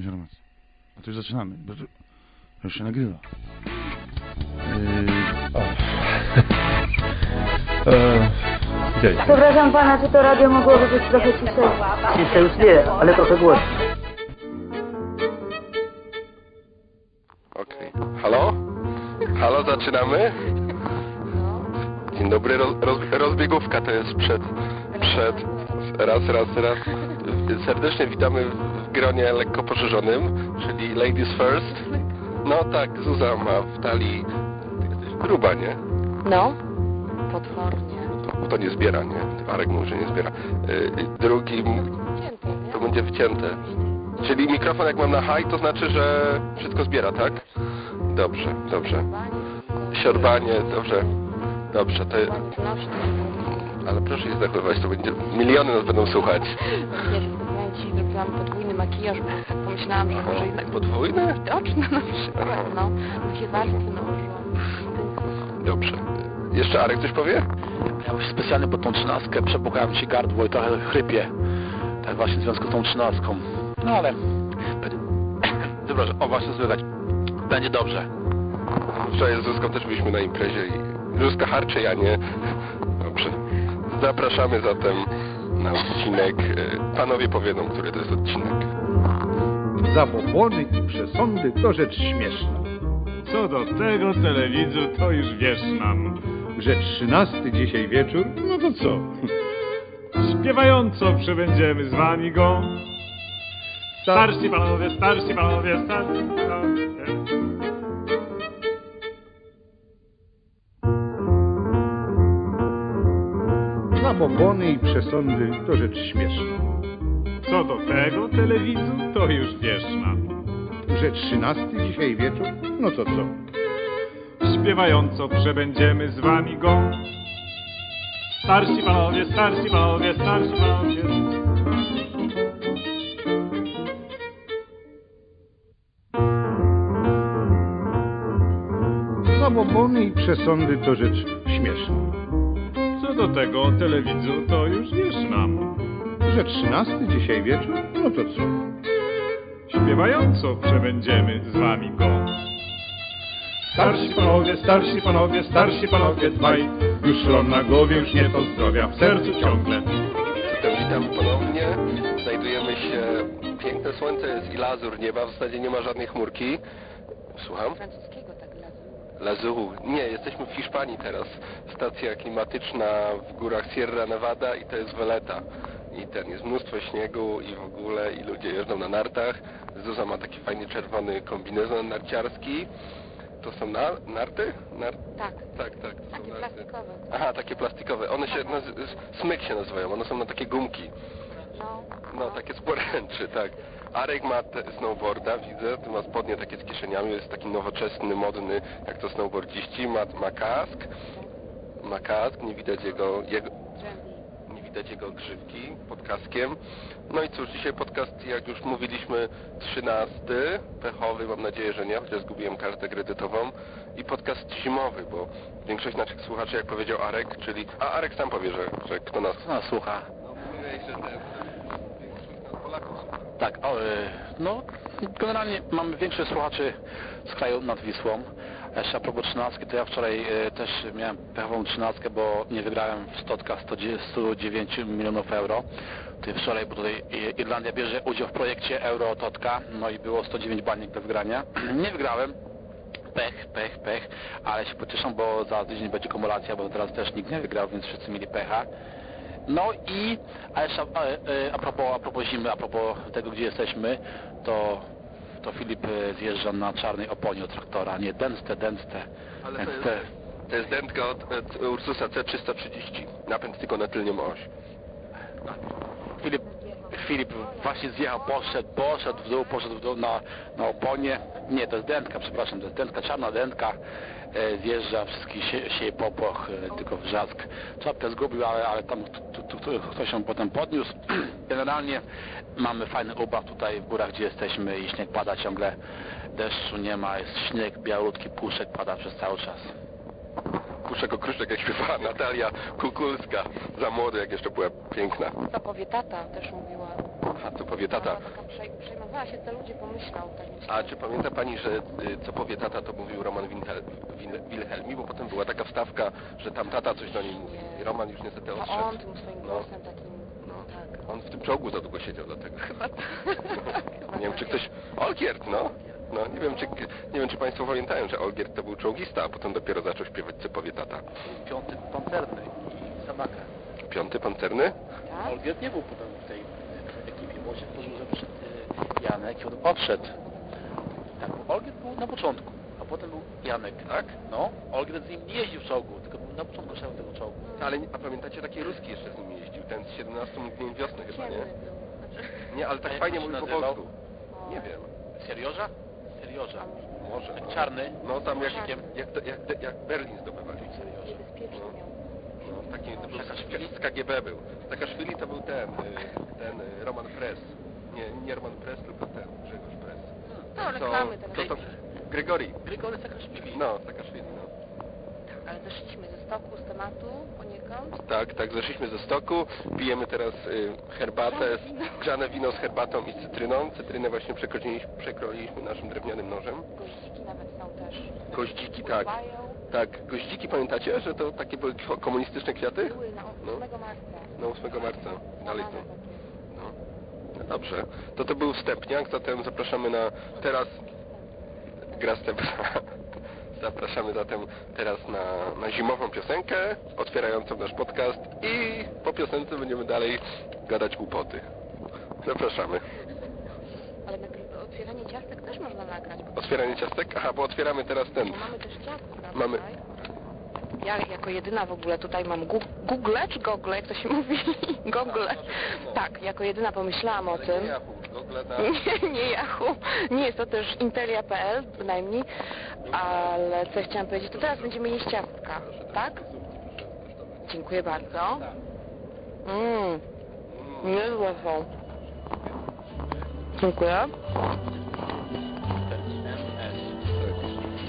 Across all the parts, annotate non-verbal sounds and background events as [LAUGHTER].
informacja. A to już zaczynamy, bo to już się nagrywa. Yy, [LAUGHS] e? Przepraszam pana, czy to radio mogłoby być trochę ciszej? Ciszej już nie, ale trochę głośniej. Okej. Halo? Halo, zaczynamy? Dzień dobry, roz, roz, rozbiegówka to jest przed, przed, raz, raz, raz. Serdecznie witamy w gronie lekko poszerzonym, czyli Ladies First. No tak, Zuza ma w talii, gruba, nie? No, potwornie. To, to nie zbiera, nie? Arek mówi, że nie zbiera. Y, nie? to będzie wcięte. Czyli mikrofon jak mam na high, to znaczy, że wszystko zbiera, tak? Dobrze, dobrze. Siorbanie, dobrze. Dobrze, to... Ale proszę nie zachowywać, to będzie... Miliony nas będą słuchać. Ja się specjalnie dzisiaj zrobiłam podwójny makijaż, bo tak pomyślałam, że może jednak Podwójne? widoczne na przykład, no. Takie warstwy nałożyłam. Dobrze. Jeszcze Arek coś powie? Ja właśnie specjalnie po tą trzynastkę przepukałem ci gardło i trochę chrypie. Tak właśnie w związku z tą trzynastką. No ale... Dobra, o właśnie słychać. Będzie dobrze. Wczoraj z Zuzką też byliśmy na imprezie i Zuzka harczy, ja nie. Zapraszamy zatem na odcinek. Y, Panowie powiedzą, który to jest odcinek. Zabobony i przesądy to rzecz śmieszna. Co do tego telewidzu, to już wiesz nam. Że trzynasty dzisiaj wieczór, no to co? Śpiewająco przebędziemy z wami go. Starsi panowie, starsi panowie, starsi panowie. Zabobony i przesądy to rzecz śmieszna. Co do tego telewidzu, to już wiesz nam. Że trzynasty dzisiaj wieczór, no to co? Śpiewająco przebędziemy z wami go. Starsi panowie, starsi panowie, starsi panowie. Zabobony i przesądy to rzecz śmieszna. Co do tego telewidzu, to już wiesz nam. Że trzynasty dzisiaj wieczór, no to co? Śpiewająco przebędziemy z wami go. Starsi panowie, starsi panowie, starsi panowie dwaj. Już szron na głowie, już nie to zdrowia, w sercu ciągle. Witam, witam ponownie. Znajdujemy się... Piękne słońce jest i lazur nieba, w zasadzie nie ma żadnej chmurki. Słucham? Francuskiego tak. Lazuru. Nie, jesteśmy w Hiszpanii teraz. Stacja klimatyczna w górach Sierra Nevada i to jest Veleta. I ten, jest mnóstwo śniegu i w ogóle, i ludzie jeżdżą na nartach. Zuza ma taki fajny czerwony kombinezon narciarski. To są na, narty? Nar... Tak, Tak, tak. To takie są narty. plastikowe. Aha, takie plastikowe. One się, nazy- smyk się nazywają, one są na takie gumki. No, No, takie z poręczy, tak. Arek ma te snowboarda, widzę, tu ma spodnie takie z kieszeniami, jest taki nowoczesny, modny, jak to snowboardziści, ma, ma kask, ma kask, nie widać jego, jego, nie widać jego grzywki pod kaskiem. No i cóż, dzisiaj podcast, jak już mówiliśmy, 13, pechowy, mam nadzieję, że nie, chociaż zgubiłem kartę kredytową. I podcast zimowy, bo większość naszych słuchaczy, jak powiedział Arek, czyli... A Arek sam powie, że, że kto nas... Nas słucha? No, mówiłeś, że ten... większość nas Polaków słucha. Tak, o, y, no generalnie mamy większość słuchaczy z kraju nad Wisłą. Jeszcze a propos trzynastki, to ja wczoraj y, też miałem pechową trzynastkę, bo nie wygrałem w stotkach 109 milionów euro. Tutaj wczoraj, bo tutaj Irlandia bierze udział w projekcie Euro Totka, no i było 109 baniek do wygrania. [CLEARS THROAT] nie wygrałem. Pech, pech, pech, ale się pocieszą, bo za tydzień będzie kumulacja, bo teraz też nikt nie wygrał, więc wszyscy mieli pecha. No i, a jeszcze a, e, a, propos, a propos zimy, a propos tego, gdzie jesteśmy, to, to Filip e, zjeżdża na czarnej oponie od traktora, nie dęste, dęste. Ale to jest, to jest dętka od, od Ursusa C330. Napęd tylko na tylnią oś. Filip, Filip właśnie zjechał, poszedł, poszedł w dół, poszedł w dół na, na oponie. Nie, to jest dętka, przepraszam, to jest dętka, czarna dętka. E, zjeżdża, wszystkich sie, sieje popłoch, e, tylko wrzask. Czapkę zgubił, ale, ale tam tu, tu, tu, ktoś ją potem podniósł. [CLEARS THROAT] Generalnie mamy fajny ubaw tutaj w górach, gdzie jesteśmy i śnieg pada ciągle. Deszczu nie ma, jest śnieg, białutki puszek pada przez cały czas. Puszek okruszek, jak śpiewała Natalia Kukulska. Za młody, jak jeszcze była piękna. Co powie tata, też mówiła. Aha, co powie tata. Mama taka przej- przejmowała się, co ludzie pomyślą. Tak myślę. A czy pamięta pani, że y, co powie tata, to mówił Roman Wilhelmi, bo potem była taka wstawka, że tam tata coś do niej mówi. I Roman już niestety To odszedł. on tym swoim No. głosem takim... No. Tak. On w tym czołgu za długo siedział dlatego. [LAUGHS] Chyba tak. Chyba Nie wiem, tak czy jest. ktoś... Olgierd, no. No, nie wiem, czy, nie wiem, czy Państwo pamiętają, że Olgierd to był czołgista, a potem dopiero zaczął śpiewać, co powie tata. Piąty pancerny i Samaka. Piąty pancerny? Tak? Olgierd nie był potem w tej bo się tworzył, że przyszedł y, Janek i on odszedł. Tak, bo Olgierd był na początku, a potem był Janek. Tak? No, Olgierd z nim nie jeździł w czołgu, tylko był na początku szedł tego czołgu. Ale, a pamiętacie, taki ruski jeszcze z nim jeździł, ten z 17 dni wiosny chyba, nie? Nie, ale tak fajnie mówił po polsku. Nie wiem. Seriorza? Seriorza. Może. Tak no. czarny. No tam jak, jak, jak, jak Berlin zdobywali. Miał. No, taki to był z KGB był. Saakaszwili to był ten, y, ten y, Roman Press. Nie, nie Roman Press, tylko ten, Grzegorz Press. No, reklamy teraz. to, to. Grigory Saakaszwili. No, Saakaszwili, no. Ale zeszliśmy ze stoku, z tematu poniekąd. Tak, tak, zeszliśmy ze stoku, pijemy teraz y, herbatę, z, grzane wino z herbatą i z cytryną. Cytrynę właśnie przekroiliśmy, przekroiliśmy naszym drewnianym nożem. Goździki nawet są też. Goździki, tak. Tak, goździki pamiętacie, że to takie były ko- komunistyczne kwiaty? Były na 8 No. marca. Na 8 marca. Dalej są. takie. No. no dobrze. To to był wstępniak, zatem zapraszamy na teraz gra wstępna. [LAUGHS] Zapraszamy zatem teraz na, na zimową piosenkę otwierającą nasz podcast i po piosence będziemy dalej gadać głupoty. Zapraszamy. Otwieranie ciastek też można nagrać. bo- Otwieranie ciastek? Aha, bo otwieramy teraz ten. Bo mamy też ciastka Mamy- tutaj. Ja jako jedyna w ogóle tutaj mam gu- Google czy Google, jak to się [LAUGHS] mówi? Google. Tak, jako jedyna pomyślałam o tym. [LAUGHS] Nie, nie Yahoo. Nie jest to też intelia.pl bynajmniej. Ale co chciałam powiedzieć, to teraz będziemy jeść ciastka, tak? Dziękuję bardzo. Mmm, niezłe są. Dziękuję.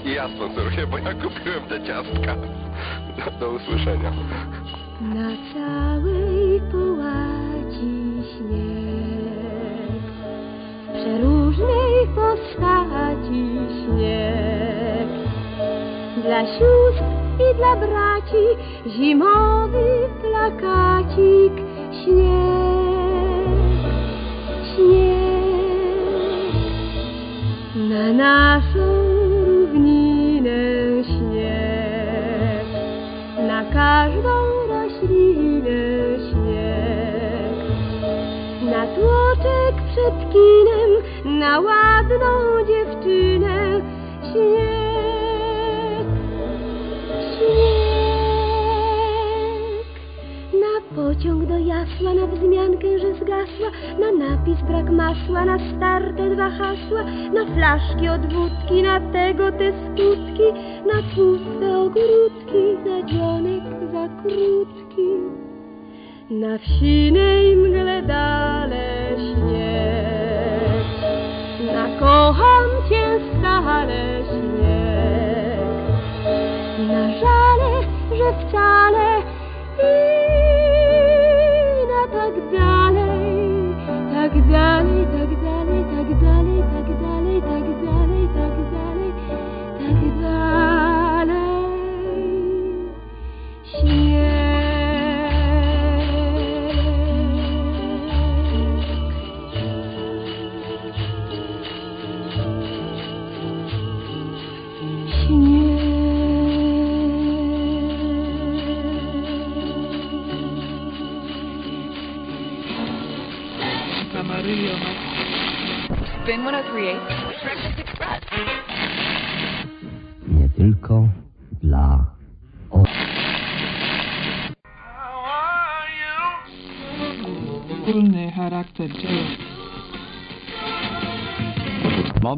I ja sponsoruję, bo ja kupiłem te ciastka. Do, do usłyszenia. Na całej połaci śnieg, w przeróżnej postaci śnieg. Dla sióstr i dla braci zimowy plakacik śnieg, śnieg. Na naszą równinę śnieg, na każdą roślinę śnieg, na tłoczek przed kinem, na ładną dziewczynę śnieg, pociąg do jasła, na wzmiankę, że zgasła, na napis brak masła, na starte dwa hasła, na flaszki od wódki, na tego te skutki, na tłuste ogródki, na dzionek za krótki. Na wsinej mgle dale śnieg, na kocham cię stale śnieg, na żale, że wcale i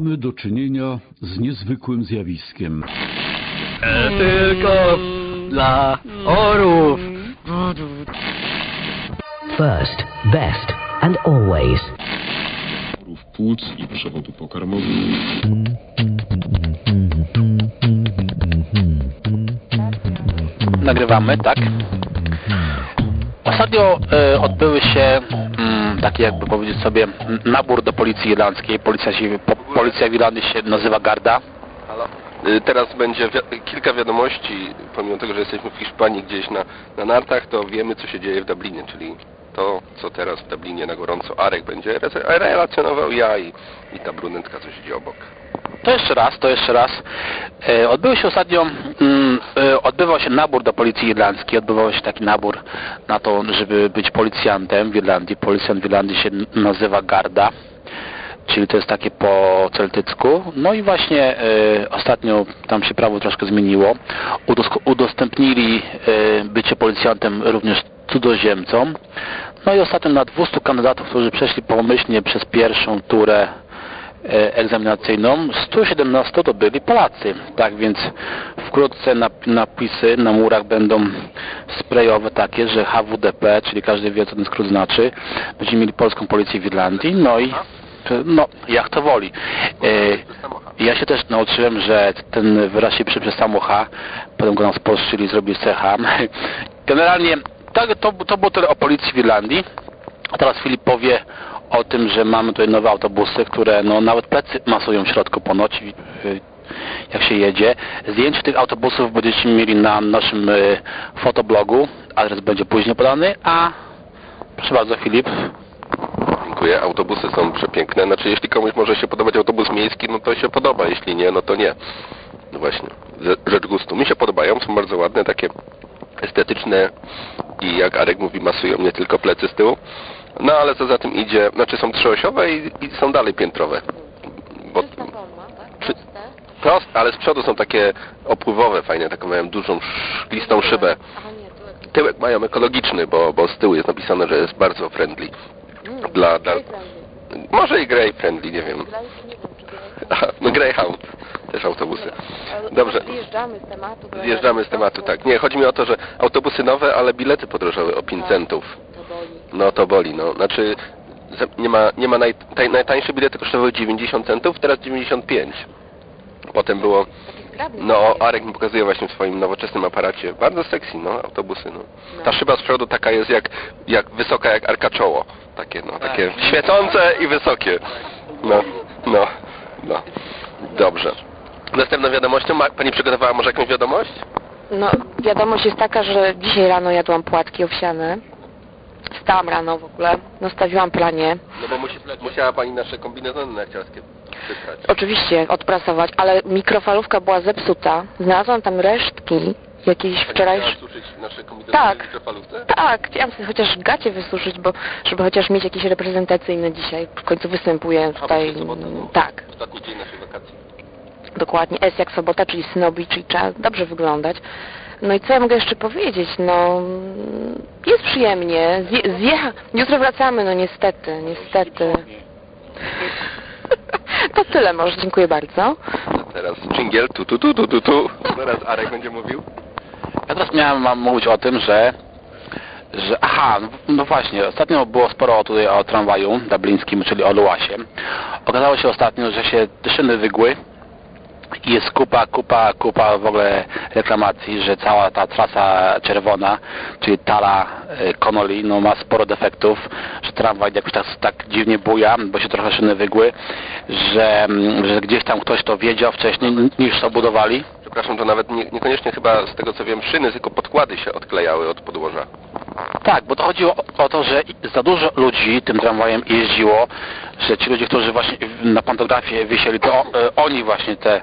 Mamy do czynienia z niezwykłym zjawiskiem. Tylko dla orów. First, best, and always. Rów płuc i przewodu pokarmowego. Nagrywamy, tak? Ostatnio e, odbyły się taki jakby powiedzieć sobie nabór do policji irlandzkiej. Policja, się, po, policja w Irlandii się nazywa Garda. Y, Teraz będzie wi- kilka wiadomości, pomimo tego, że jesteśmy w Hiszpanii gdzieś na, na nartach, to wiemy co się dzieje w Dublinie, czyli to, co teraz w Dublinie na gorąco Arek będzie re- relacjonował ja i, i ta brunetka, co siedzi obok. To jeszcze raz, to jeszcze raz. E, odbył się ostatnio, mm, e, odbywał się nabór do policji irlandzkiej, odbywał się taki nabór na to, żeby być policjantem w Irlandii. Policjant w Irlandii się nazywa Garda, czyli to jest takie po celtycku. No i właśnie e, ostatnio tam się prawo troszkę zmieniło. Udos- udostępnili bycie policjantem również cudzoziemcom. No i ostatnio na 200 kandydatów, którzy przeszli pomyślnie przez pierwszą turę e, egzaminacyjną, 117 to byli Polacy. Tak więc wkrótce nap- napisy na murach będą sprayowe takie, że HWDP, czyli każdy wie co ten skrót znaczy. Będziemy mieli polską policję w Irlandii, no i no, jak to woli. E, ja się też nauczyłem, że ten wyraz się pisze przez samo H, potem go nam spolszczyli, zrobili CH. [LAUGHS] Generalnie tak, to, to było tyle o policji w Irlandii. A teraz Filip powie o tym, że mamy tutaj nowe autobusy, które no, nawet plecy masują w środku ponoć, y, jak się jedzie. Zdjęcie tych autobusów będziecie mieli na naszym y, fotoblogu. Adres będzie później podany, a proszę bardzo Filip. Dziękuję. Autobusy są przepiękne. Znaczy, jeśli komuś może się podobać autobus miejski, no to się podoba. Jeśli nie, no to nie. No właśnie. Ze- Rzecz gustu. Mi się podobają. Są bardzo ładne, takie estetyczne i jak Arek mówi, masują nie tylko plecy z tyłu. No ale co za tym idzie, znaczy są trzyosiowe i, i są dalej piętrowe. Bo, Czy- prost, ale z przodu są takie opływowe, fajne, taką mają dużą, szklistą szybę. Tyłek mają ekologiczny, bo, bo z tyłu jest napisane, że jest bardzo friendly. Dla, dla... Może i grey friendly, nie wiem. Aha, no Greyhound, też autobusy. Dobrze. Zjeżdżamy z tematu. Zjeżdżamy z tematu, tak. Nie, chodzi mi o to, że autobusy nowe, ale bilety podrożały o 5 centów. No to boli, no. Znaczy, nie ma, nie ma naj, taj, najtańsze bilety kosztowały 90 centów, teraz 95. Potem było, no Arek mi pokazuje właśnie w swoim nowoczesnym aparacie. Bardzo sexy, no, autobusy, no. Ta szyba z przodu taka jest jak, jak wysoka jak arka czoło. Takie, no, takie świecące i wysokie. No, no, no. Dobrze. Następną wiadomością, ma, pani przygotowała może jakąś wiadomość? No, wiadomość jest taka, że dzisiaj rano jadłam płatki owsiane. Wstałam rano w ogóle, nastawiłam planie. No bo musi, musiała pani nasze kombinezony narciarskie wyprać. Oczywiście odprasować, ale mikrofalówka była zepsuta. Znalazłam tam resztki jakiejś wczoraj... Tak. Tak, chciałam sobie chociaż gacie wysuszyć, bo żeby chociaż mieć jakieś reprezentacyjne dzisiaj. W końcu występuję tutaj. Tak, Ostatni dzień naszej wakacji. Dokładnie. S jak sobota, czyli synobi, czyli trzeba dobrze wyglądać. No i co ja mogę jeszcze powiedzieć? No, jest przyjemnie. Zje, zjecha... Jutro wracamy, no niestety, niestety. [LAUGHS] To tyle może, dziękuję bardzo. Teraz dżingiel, tu, tu, tu, tu, tu, tu. Teraz Arek będzie mówił. Ja teraz miałem mam mówić o tym, że że aha, no- no właśnie, ostatnio było sporo tutaj o tramwaju dublińskim, czyli o Luasie. Okazało się ostatnio, że się szyny wygły jest kupa, kupa, kupa w ogóle reklamacji, że cała ta trasa czerwona, czyli Tala e, Connolly, no ma sporo defektów, że tramwaj jakoś tak, tak dziwnie buja, bo się trochę szyny wygły, że, mm, że gdzieś tam ktoś to wiedział wcześniej niż to budowali. Przepraszam, to nawet nie, niekoniecznie chyba z tego co wiem szyny, tylko podkłady się odklejały od podłoża. Tak, bo to chodziło o, to, że za dużo ludzi tym tramwajem jeździło, że ci ludzie, którzy właśnie na pantografie wisieli, to e, oni właśnie te,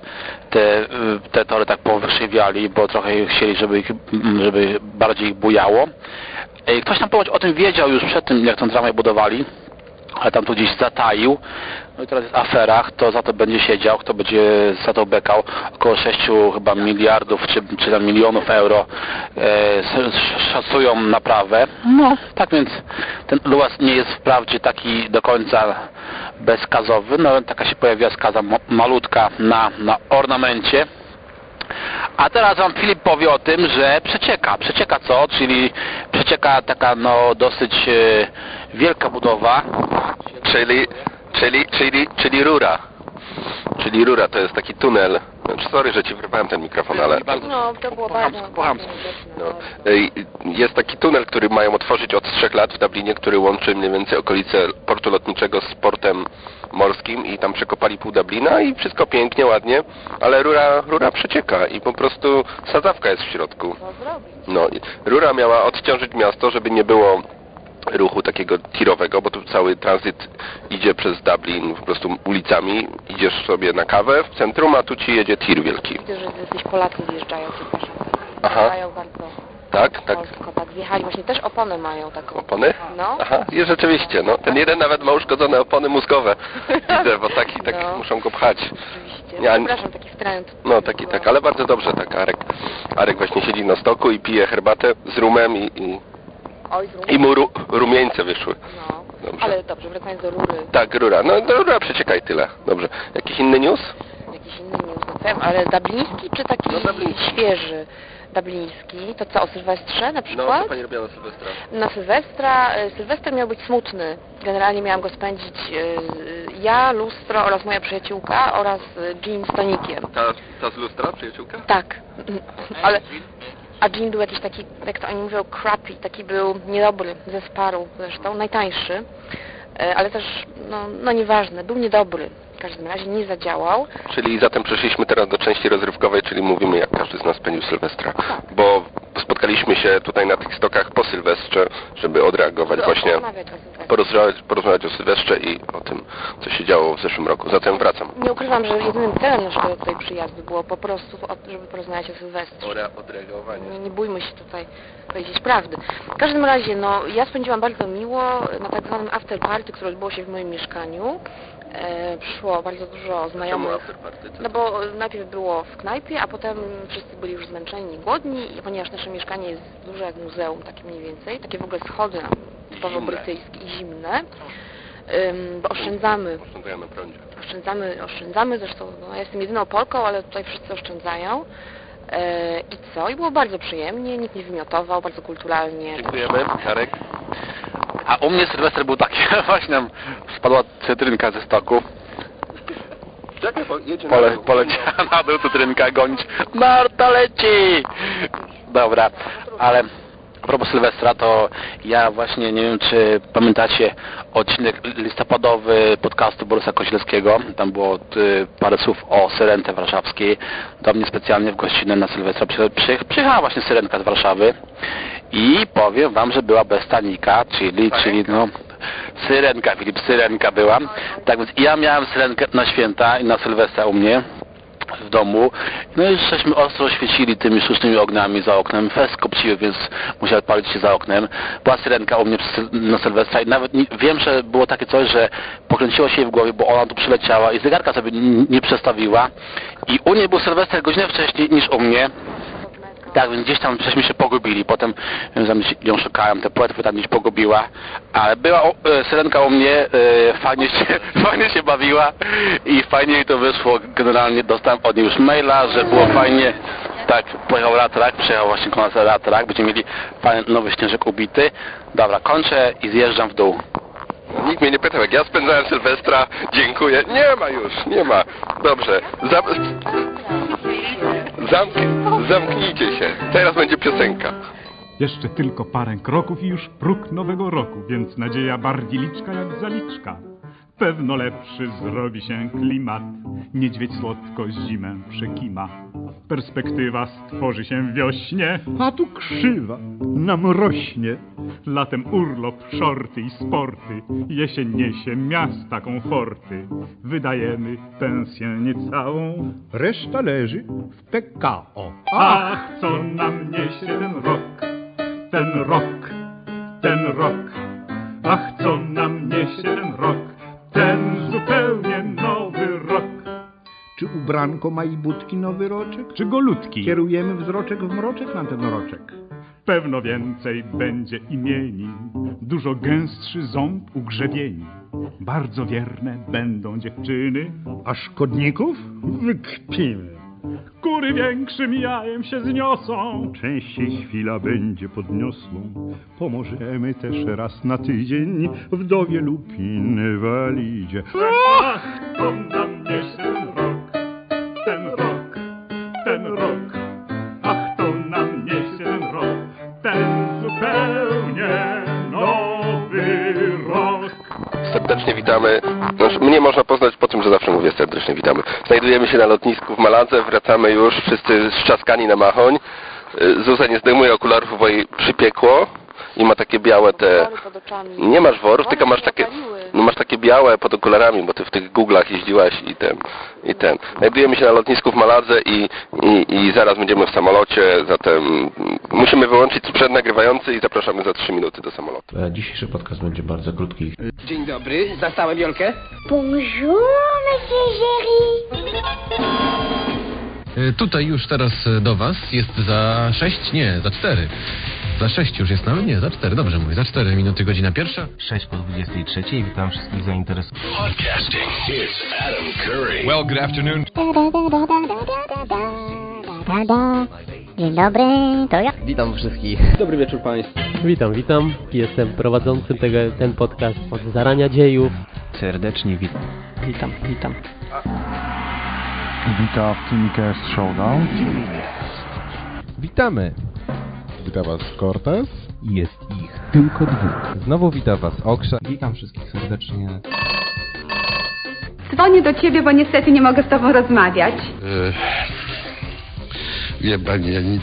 te, e, te tory tak powykrzywiali, bo trochę chcieli, żeby, ich, m, żeby bardziej ich bujało. E, Ktoś tam o tym wiedział już przed tym, jak ten tramwaj budowali, ale tam tu gdzieś zataił. No i teraz jest afera, kto za to będzie siedział, kto będzie za to bekał. Około 6 chyba miliardów czy, czy tam milionów euro e, szacują naprawę. No, tak więc ten luas nie jest wprawdzie taki do końca bezskazowy, no taka się pojawiła skaza malutka na, na ornamencie. A teraz wam Filip powie o tym, że przecieka. Przecieka co? Czyli przecieka taka no dosyć e, wielka budowa. Czyli, czyli, czyli, czyli rura. Czyli rura to jest taki tunel. Znaczy, sorry, że ci wyrwałem ten mikrofon, ale... No, to było bardzo... No. Ej, Jest taki tunel, który mają otworzyć od trzech lat w Dublinie, który łączy mniej więcej okolice portu lotniczego z portem morskim i tam przekopali pół Dublina i wszystko pięknie, ładnie, ale rura, rura przecieka i po prostu sadzawka jest w środku. No, i rura miała odciążyć miasto, żeby nie było ruchu takiego tirowego, bo tu cały tranzyt idzie przez Dublin po prostu ulicami, idziesz sobie na kawę w centrum, a tu ci jedzie tir wielki. Widzę, że jacyś Polacy wjeżdżają, przepraszam. Aha. Bardzo Tak, tak. polsko, tak. Wjechali właśnie, też opony mają taką. Opony? No. Aha, i rzeczywiście, no. Ten jeden nawet ma uszkodzone opony mózgowe. Widzę, bo taki, [LAUGHS] tak No. muszą go pchać. Oczywiście. Ja- Przepraszam, taki wtręt. No, taki, tak, ale bardzo dobrze tak. Arek, Arek właśnie siedzi na stoku i pije herbatę z rumem i, i. i mu ru, rumieńce wyszły. No. Dobrze. Ale dobrze, wracając do rury. Tak, rura. No, do rura przeciekaj tyle. Dobrze. Jakiś inny news? Jakiś inny news, no wiem, ale dubliński czy taki No, dubliński. świeży? Dubliński, to co, o Sylwestrze na przykład? robiła na Sylwestra? Na Sylwestra, y, Sylwester miał być smutny. Generalnie miałam go spędzić y, ja, lustro oraz moja przyjaciółka oraz Jean z tonikiem. Ta, ta z lustra, przyjaciółka? Tak, ale... A Jean był jakiś taki, jak to oni mówią, crappy, taki był niedobry, ze sparu zresztą, najtańszy, y, ale też, no, no nieważne, był niedobry. W każdym razie nie zadziałał. Czyli zatem przeszliśmy teraz do części rozrywkowej, czyli mówimy jak każdy z nas spędził Sylwestra. Bo spotkaliśmy się tutaj na tych stokach po Sylwestrze, żeby odreagować Żeby właśnie, porozmawiać o Sylwestrze. porozmawiać, porozmawiać o Sylwestrze i o tym, co się działo w zeszłym roku. Zatem wracam. Nie ukrywam, że jedynym celem naszego tutaj przyjazdu było po prostu, o- żeby porozmawiać o Sylwestrze. Odreagowanie. Nie, nie bójmy się tutaj powiedzieć prawdy. W każdym razie, no, ja spędziłam bardzo miło na tak zwanym after party, które odbyło się w moim mieszkaniu. E, przyszło bardzo dużo znajomych. No bo najpierw było w knajpie, a potem wszyscy byli już zmęczeni i głodni, i ponieważ nasze mieszkanie jest duże jak muzeum, takie mniej więcej, takie w ogóle schody typowo brytyjskie i zimne, bo oszczędzamy Oszczędzają na prądzie. oszczędzamy, oszczędzamy, zresztą no, ja jestem jedyną Polką, ale tutaj wszyscy oszczędzają. E, I co? I było bardzo przyjemnie, nikt nie wymiotował, bardzo kulturalnie. Dziękujemy. Arek? A u mnie Sylwester był taki, [LAUGHS] właśnie nam spadła cytrynka ze stoku. Czekaj, bo jedzie na Pole, dół. poleciała na dół cytrynka gonić. Marta leci! Dobra, ale a propos Sylwestra, to ja właśnie nie wiem, czy pamiętacie odcinek listopadowy podcastu Borysa Koźlewskiego. Tam było y, parę słów o Syrence warszawskiej. Do mnie specjalnie w gościnę na Sylwestra przy, przy, przyjechała właśnie Syrenka z Warszawy i powiem wam, że była bez stanika, czyli, czyli no Syrenka, Filip, Syrenka była. Tak więc ja miałem Syrenkę na święta i na Sylwestra u mnie w domu. No i żeśmy ostro świecili tymi sztucznymi ognami za oknem. Fest kopciły, więc musiał palić się za oknem. Była syrenka u mnie na Sylwestra i nawet nie, wiem, że było takie coś, że pokręciło się jej w głowie, bo ona tu przyleciała i zegarka sobie nie przestawiła. I u niej był Sylwester godzinę wcześniej niż u mnie. Tak, więc gdzieś tam żeśmy się pogubili. Potem ją szukałem, te płetwy tam gdzieś pogubiła. Ale była o, e, syrenka u mnie, e, fajnie, się, [LAUGHS] fajnie się bawiła i fajnie jej to wyszło. Generalnie dostałem od niej już maila, że było fajnie. Tak, pojechał ratrak, przyjechał właśnie konas ratrak. Będziemy mieli fajny nowy śnieżek ubity. Dobra, kończę i zjeżdżam w dół. Nikt mnie nie pytał, jak ja spędzałem Sylwestra. Dziękuję. Nie ma już, nie ma. Dobrze. Zamk... Zamknijcie się. Teraz będzie piosenka. Jeszcze tylko parę kroków i już próg nowego roku, więc nadzieja bardziej liczka jak zaliczka. Pewno lepszy zrobi się klimat, niedźwiedź słodko zimę przekima. Perspektywa stworzy się wiośnie, A tu krzywa nam rośnie. latem urlop, shorty i sporty, jesień niesie miasta komforty. Wydajemy pensję niecałą, Reszta leży w PKO. Ach, co nam niesie ten rok, ten rok, ten rok. Ach, co nam niesie ten rok, ten zupełnie nowy rok. Czy ubranko ma i budki nowy roczek? Czy golutki? Kierujemy wzroczek w mroczek na ten roczek. Pewno więcej będzie imienin, dużo gęstszy ząb u grzebieni. Bardzo wierne będą dziewczyny, A szkodników wykpimy. Kury większym jajem się zniosą. Częściej chwila będzie podniosłą. Pomożemy też raz na tydzień wdowie lub inwalidzie. Ach, co nam niesie ten rok, witamy. Znaczy, mnie można poznać po tym, że zawsze mówię serdecznie witamy. Znajdujemy się na lotnisku w Maladze, wracamy już, wszyscy szczaskani na machoń. Y, Zuzia nie zdejmuje okularów, bo jej przypiekło i ma takie białe te... Nie masz worów, Wory tylko masz takie... No masz takie białe pod okularami, bo ty w tych Google'ach jeździłaś i ten, i ten. Znajdujemy się na lotnisku w Maladze i, i, i zaraz będziemy w samolocie, zatem musimy wyłączyć sprzęt nagrywający i zapraszamy za 3 minuty do samolotu. Dzisiejszy podcast będzie bardzo krótki. Dzień dobry, zastałem Wiolkę? Bonjour, monsieur Jerry. Y, Tutaj już teraz do Was jest za 6, nie, za 4. Za 6 już jest nawet, nie, za 4, dobrze mówię, za 4 minuty, godzina pierwsza. 6 po 23. Witam wszystkich zainteresowanych. Podcasting, it's Adam Curry. Well, good afternoon. Dzień dobry, to ja. Witam wszystkich. Dobry wieczór Państwu. Witam, witam. Jestem prowadzącym tego, ten podcast od zarania dziejów. Serdecznie witam. Witam, witam. Witam w Teamcast Showdown. Witamy! Witam Was Cortez. Jest ich tylko dwóch. Znowu witam Was Okrza. Witam wszystkich serdecznie. Dzwonię do ciebie, bo niestety nie mogę z tobą rozmawiać. Wie pani, ja nic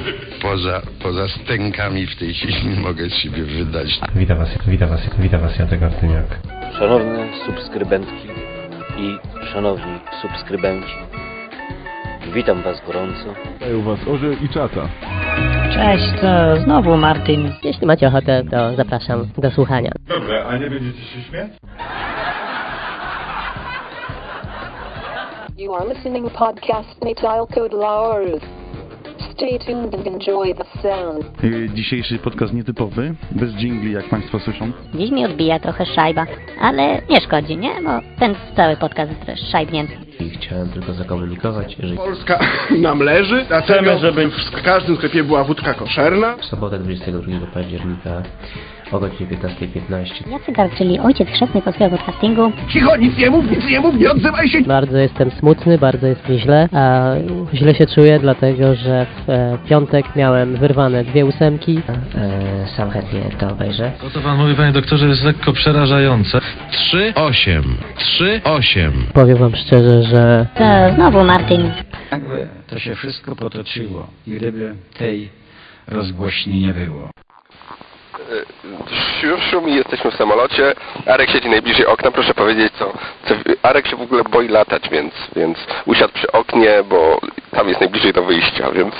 [CLEARS THROAT] poza, poza stękami w tej chwili nie mogę z siebie wydać. Witam Was, witam Was, witam Was Jacek Artyniak. Szanowne subskrybentki i szanowni subskrybenci, witam Was gorąco. U Was Orze i Czata. Cześć, to znowu Martin. Jeśli macie ochotę, to zapraszam do słuchania. Dobrze, a nie będziecie się śmiać? You are listening to podcast Natal Code Lowers. Stay tuned and enjoy the sound. Y, Dzisiejszy podcast nietypowy, bez dżingli, jak Państwo słyszą. Dziś mi odbija trochę szajba, ale nie szkodzi, nie? Bo ten cały podcast jest szajbnięty. I chciałem tylko zakomunikować, że Polska [LAUGHS] nam leży, dlatego żeby w każdym sklepie była wódka koszerna. w sobotę 22 października o godzinie 15.15 Jacek Gar, czyli ojciec chrzestny polskiego podcastingu. Cicho, nic nie mów, nic nie mów, nie odzywaj się! Bardzo jestem smutny, bardzo jest mi źle, a źle się czuję, dlatego że w e, piątek miałem wyrwane dwie ósemki. e, Sam chętnie to obejrzę. To, co Pan mówi, Panie doktorze, jest lekko przerażające. 3, 8, 3, 8. Powiem Wam szczerze, że To znowu Martin. Jakby to się wszystko potoczyło, gdyby tej rozgłośni nie było. Już szumi, jesteśmy w samolocie. Arek siedzi najbliżej okna, proszę powiedzieć co, co. Arek się w ogóle boi latać, więc, więc usiadł przy oknie, bo tam jest najbliżej do wyjścia, więc...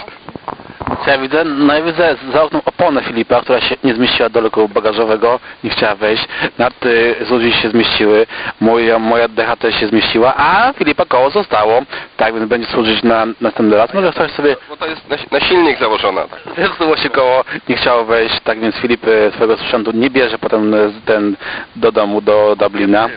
Co ja widzę? No widzę za oknem oponę Filipa, która się nie zmieściła do loku bagażowego, nie chciała wejść. Narty z ludzi się zmieściły, moja, moja DHT się zmieściła, a Filipa koło zostało. Tak więc będzie służyć na następny raz. Może ktoś sobie Bo to jest na, na silnik założona. Tak. [LAUGHS] zdecydowało się koło, nie chciało wejść, tak więc Filip e, swojego sprzętu nie bierze potem e, ten do domu, do Dublina.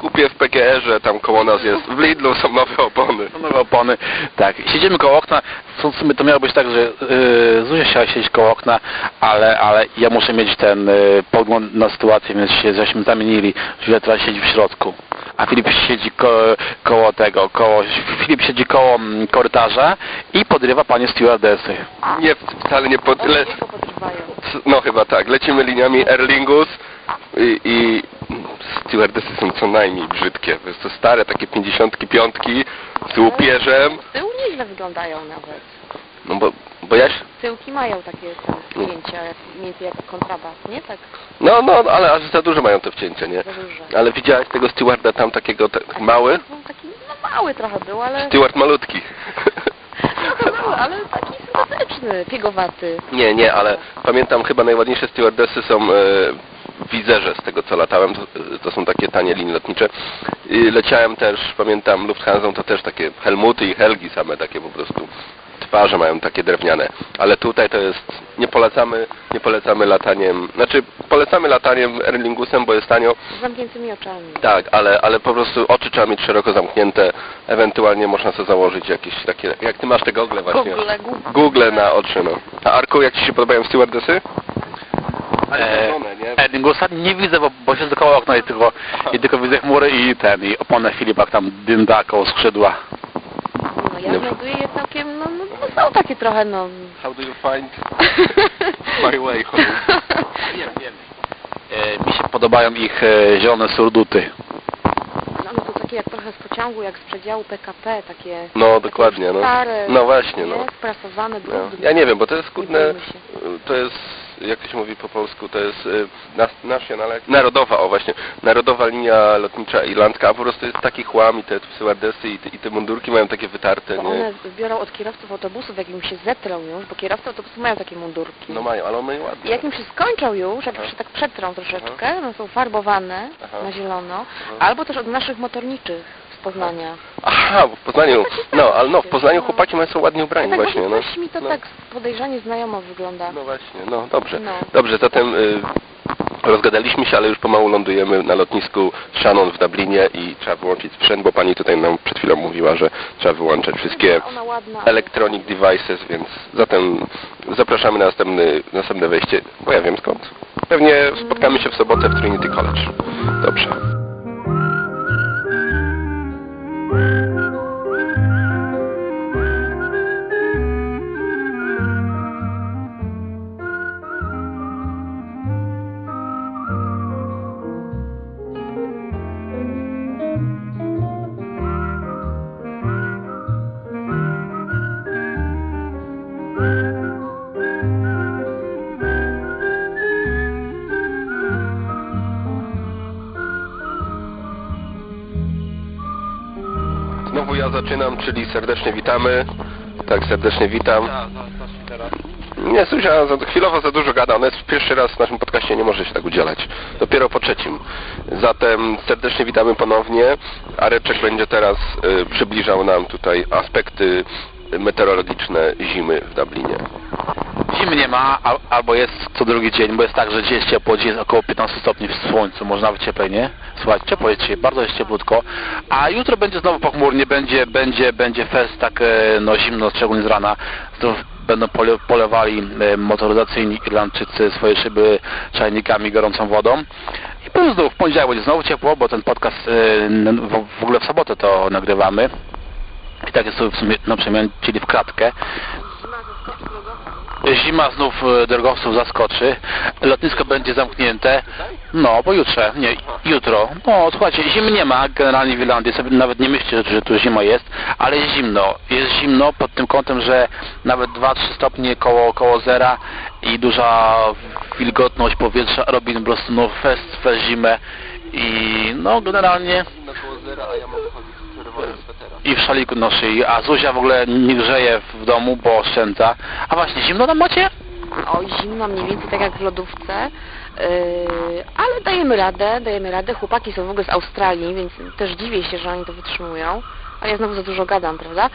Kupię w PGR-ze, tam koło nas jest. W Lidlu są nowe opony. Są nowe opony, tak. Siedzimy koło okna. W sumie to miało być tak, że yy, Zuzia chciała siedzieć koło okna, ale, ale ja muszę mieć ten yy, pogląd na sytuację, więc się żeśmy zamienili. Zuzia teraz siedzi w środku, a Filip siedzi ko koło tego, koło, Filip siedzi koło mm, korytarza i podrywa panie stewardessy. Nie, wcale nie pod... Le... No chyba tak. Lecimy liniami Erlingus i, i stewardessy są co najmniej brzydkie. To jest to stare, takie 55 z łupieżem. Z tyłu nieźle wyglądają nawet. No bo, bo ja się... Tyłki mają takie wcięcia, między jak kontrabas, nie? Tak. No, no, ale aż za dużo mają te wcięcia, nie? Za duże. Ale widziałeś tego stewarda tam takiego, tak mały? No, taki, no mały trochę był, ale... Steward malutki. [LAUGHS] Mały, ale taki sympatyczny, piegowaty. Nie, nie, ale pamiętam chyba najładniejsze stewardessy są e, w Wizerze, z tego co latałem, to, to są takie tanie linie lotnicze. I leciałem też, pamiętam Lufthansa, to też takie Helmuty i Helgi same takie po prostu twarze mają takie drewniane. Ale tutaj to jest, nie polecamy, nie polecamy lataniem, znaczy polecamy lataniem Erlingusem, bo jest tanio, Z zamkniętymi oczami. tak, ale, ale po prostu oczy trzeba mieć szeroko zamknięte, ewentualnie można sobie założyć jakieś takie, jak ty masz te gogle właśnie. Google, Google. Google na oczy, no. A Arku, jak ci się podobają stewardessy? E, Erlingusa nie widzę, bo, bo się koło okna i tylko, i tylko widzę chmury i ten, i oponę Filipa jak tam dynda koło skrzydła. No ja znajduję je całkiem, no, no, no są takie trochę, no... How do you find [LAUGHS] my way home? Wiem, wiem. E, mi się podobają ich e, zielone surduty. takie jak trochę z pociągu, jak z przedziału PKP, takie No, dokładnie, no. stare, No właśnie, nie? no. sprasowane, No. brudne. Ja nie wiem, bo to jest kurde, to jest, jak to się mówi po polsku, to jest y, national, narodowa, o właśnie, narodowa linia lotnicza irlandzka, a po prostu jest taki chłam i te stewardessy i te, i te mundurki mają takie wytarte, Bo nie? one biorą od kierowców autobusów, jak im się zetrą już, bo kierowcy autobusów mają takie mundurki. No mają, ale one I ładne. jak im się skończą już, jak Aha. już się tak przetrą troszeczkę, one są farbowane Aha. na zielono, albo też od naszych motorniczych Poznania. Aha, w Poznaniu, no, ale no, w Poznaniu chłopaki mają są ładnie ubrani tak właśnie, no. coś mi to no. tak podejrzanie znajomo wygląda. No właśnie, no dobrze. No. Dobrze, zatem y, rozgadaliśmy się, ale już pomału lądujemy na lotnisku Shannon w Dublinie i trzeba wyłączyć sprzęt, bo pani tutaj nam przed chwilą mówiła, że trzeba wyłączać wszystkie ładna. electronic devices, więc zatem zapraszamy na następny, następne wejście, bo ja wiem skąd. Pewnie spotkamy się w sobotę w Trinity College. Dobrze. Czyli serdecznie witamy. Tak, serdecznie witam. Nie, Zuzia za, chwilowo za dużo gada. Ona jest pierwszy raz w naszym podcaście, nie może się tak udzielać. Dopiero po trzecim. Zatem serdecznie witamy ponownie. Areczek będzie teraz y, przybliżał nam tutaj aspekty meteorologiczne zimy w Dublinie. Zimy nie ma, al, albo jest co drugi dzień, bo jest tak, że dziś jest ciepło, dziś jest około 15 stopni w słońcu, może nawet cieplej, nie? Słuchajcie, ciepło jest dzisiaj, bardzo jest cieplutko, a jutro będzie znowu pochmurnie, będzie, będzie, będzie fest tak e, no zimno, szczególnie z rana, znów będą pole, polewali e, motoryzacyjni Irlandczycy swoje szyby czajnikami gorącą wodą. I potem znów w poniedziałek będzie znowu ciepło, bo ten podcast e, w, ogóle w sobotę to nagrywamy. I tak jest w sumie na przemian, czyli w kratkę. Zima znów e, drogowców zaskoczy. Lotnisko będzie zamknięte. No, pojutrze, nie, jutro. No, słuchajcie, zimy nie ma generalnie w Irlandii. Sobie nawet nie myślcie, że tu zima jest, ale jest zimno. Jest zimno pod tym kątem, że nawet 2-3 stopnie koło, koło zera i duża wilgotność powietrza robi po prostu no, fest, fest zimę. I no, generalnie i w szaliku na szyi, a Zuzia w ogóle nie grzeje w domu, bo oszczędza. A właśnie, zimno tam macie? Oj, zimno mniej więcej tak jak w lodówce, yy, ale dajemy radę, dajemy radę. Chłopaki są w ogóle z Australii, więc też dziwię się, że oni to wytrzymują. Ale ja znowu za dużo gadam, prawda?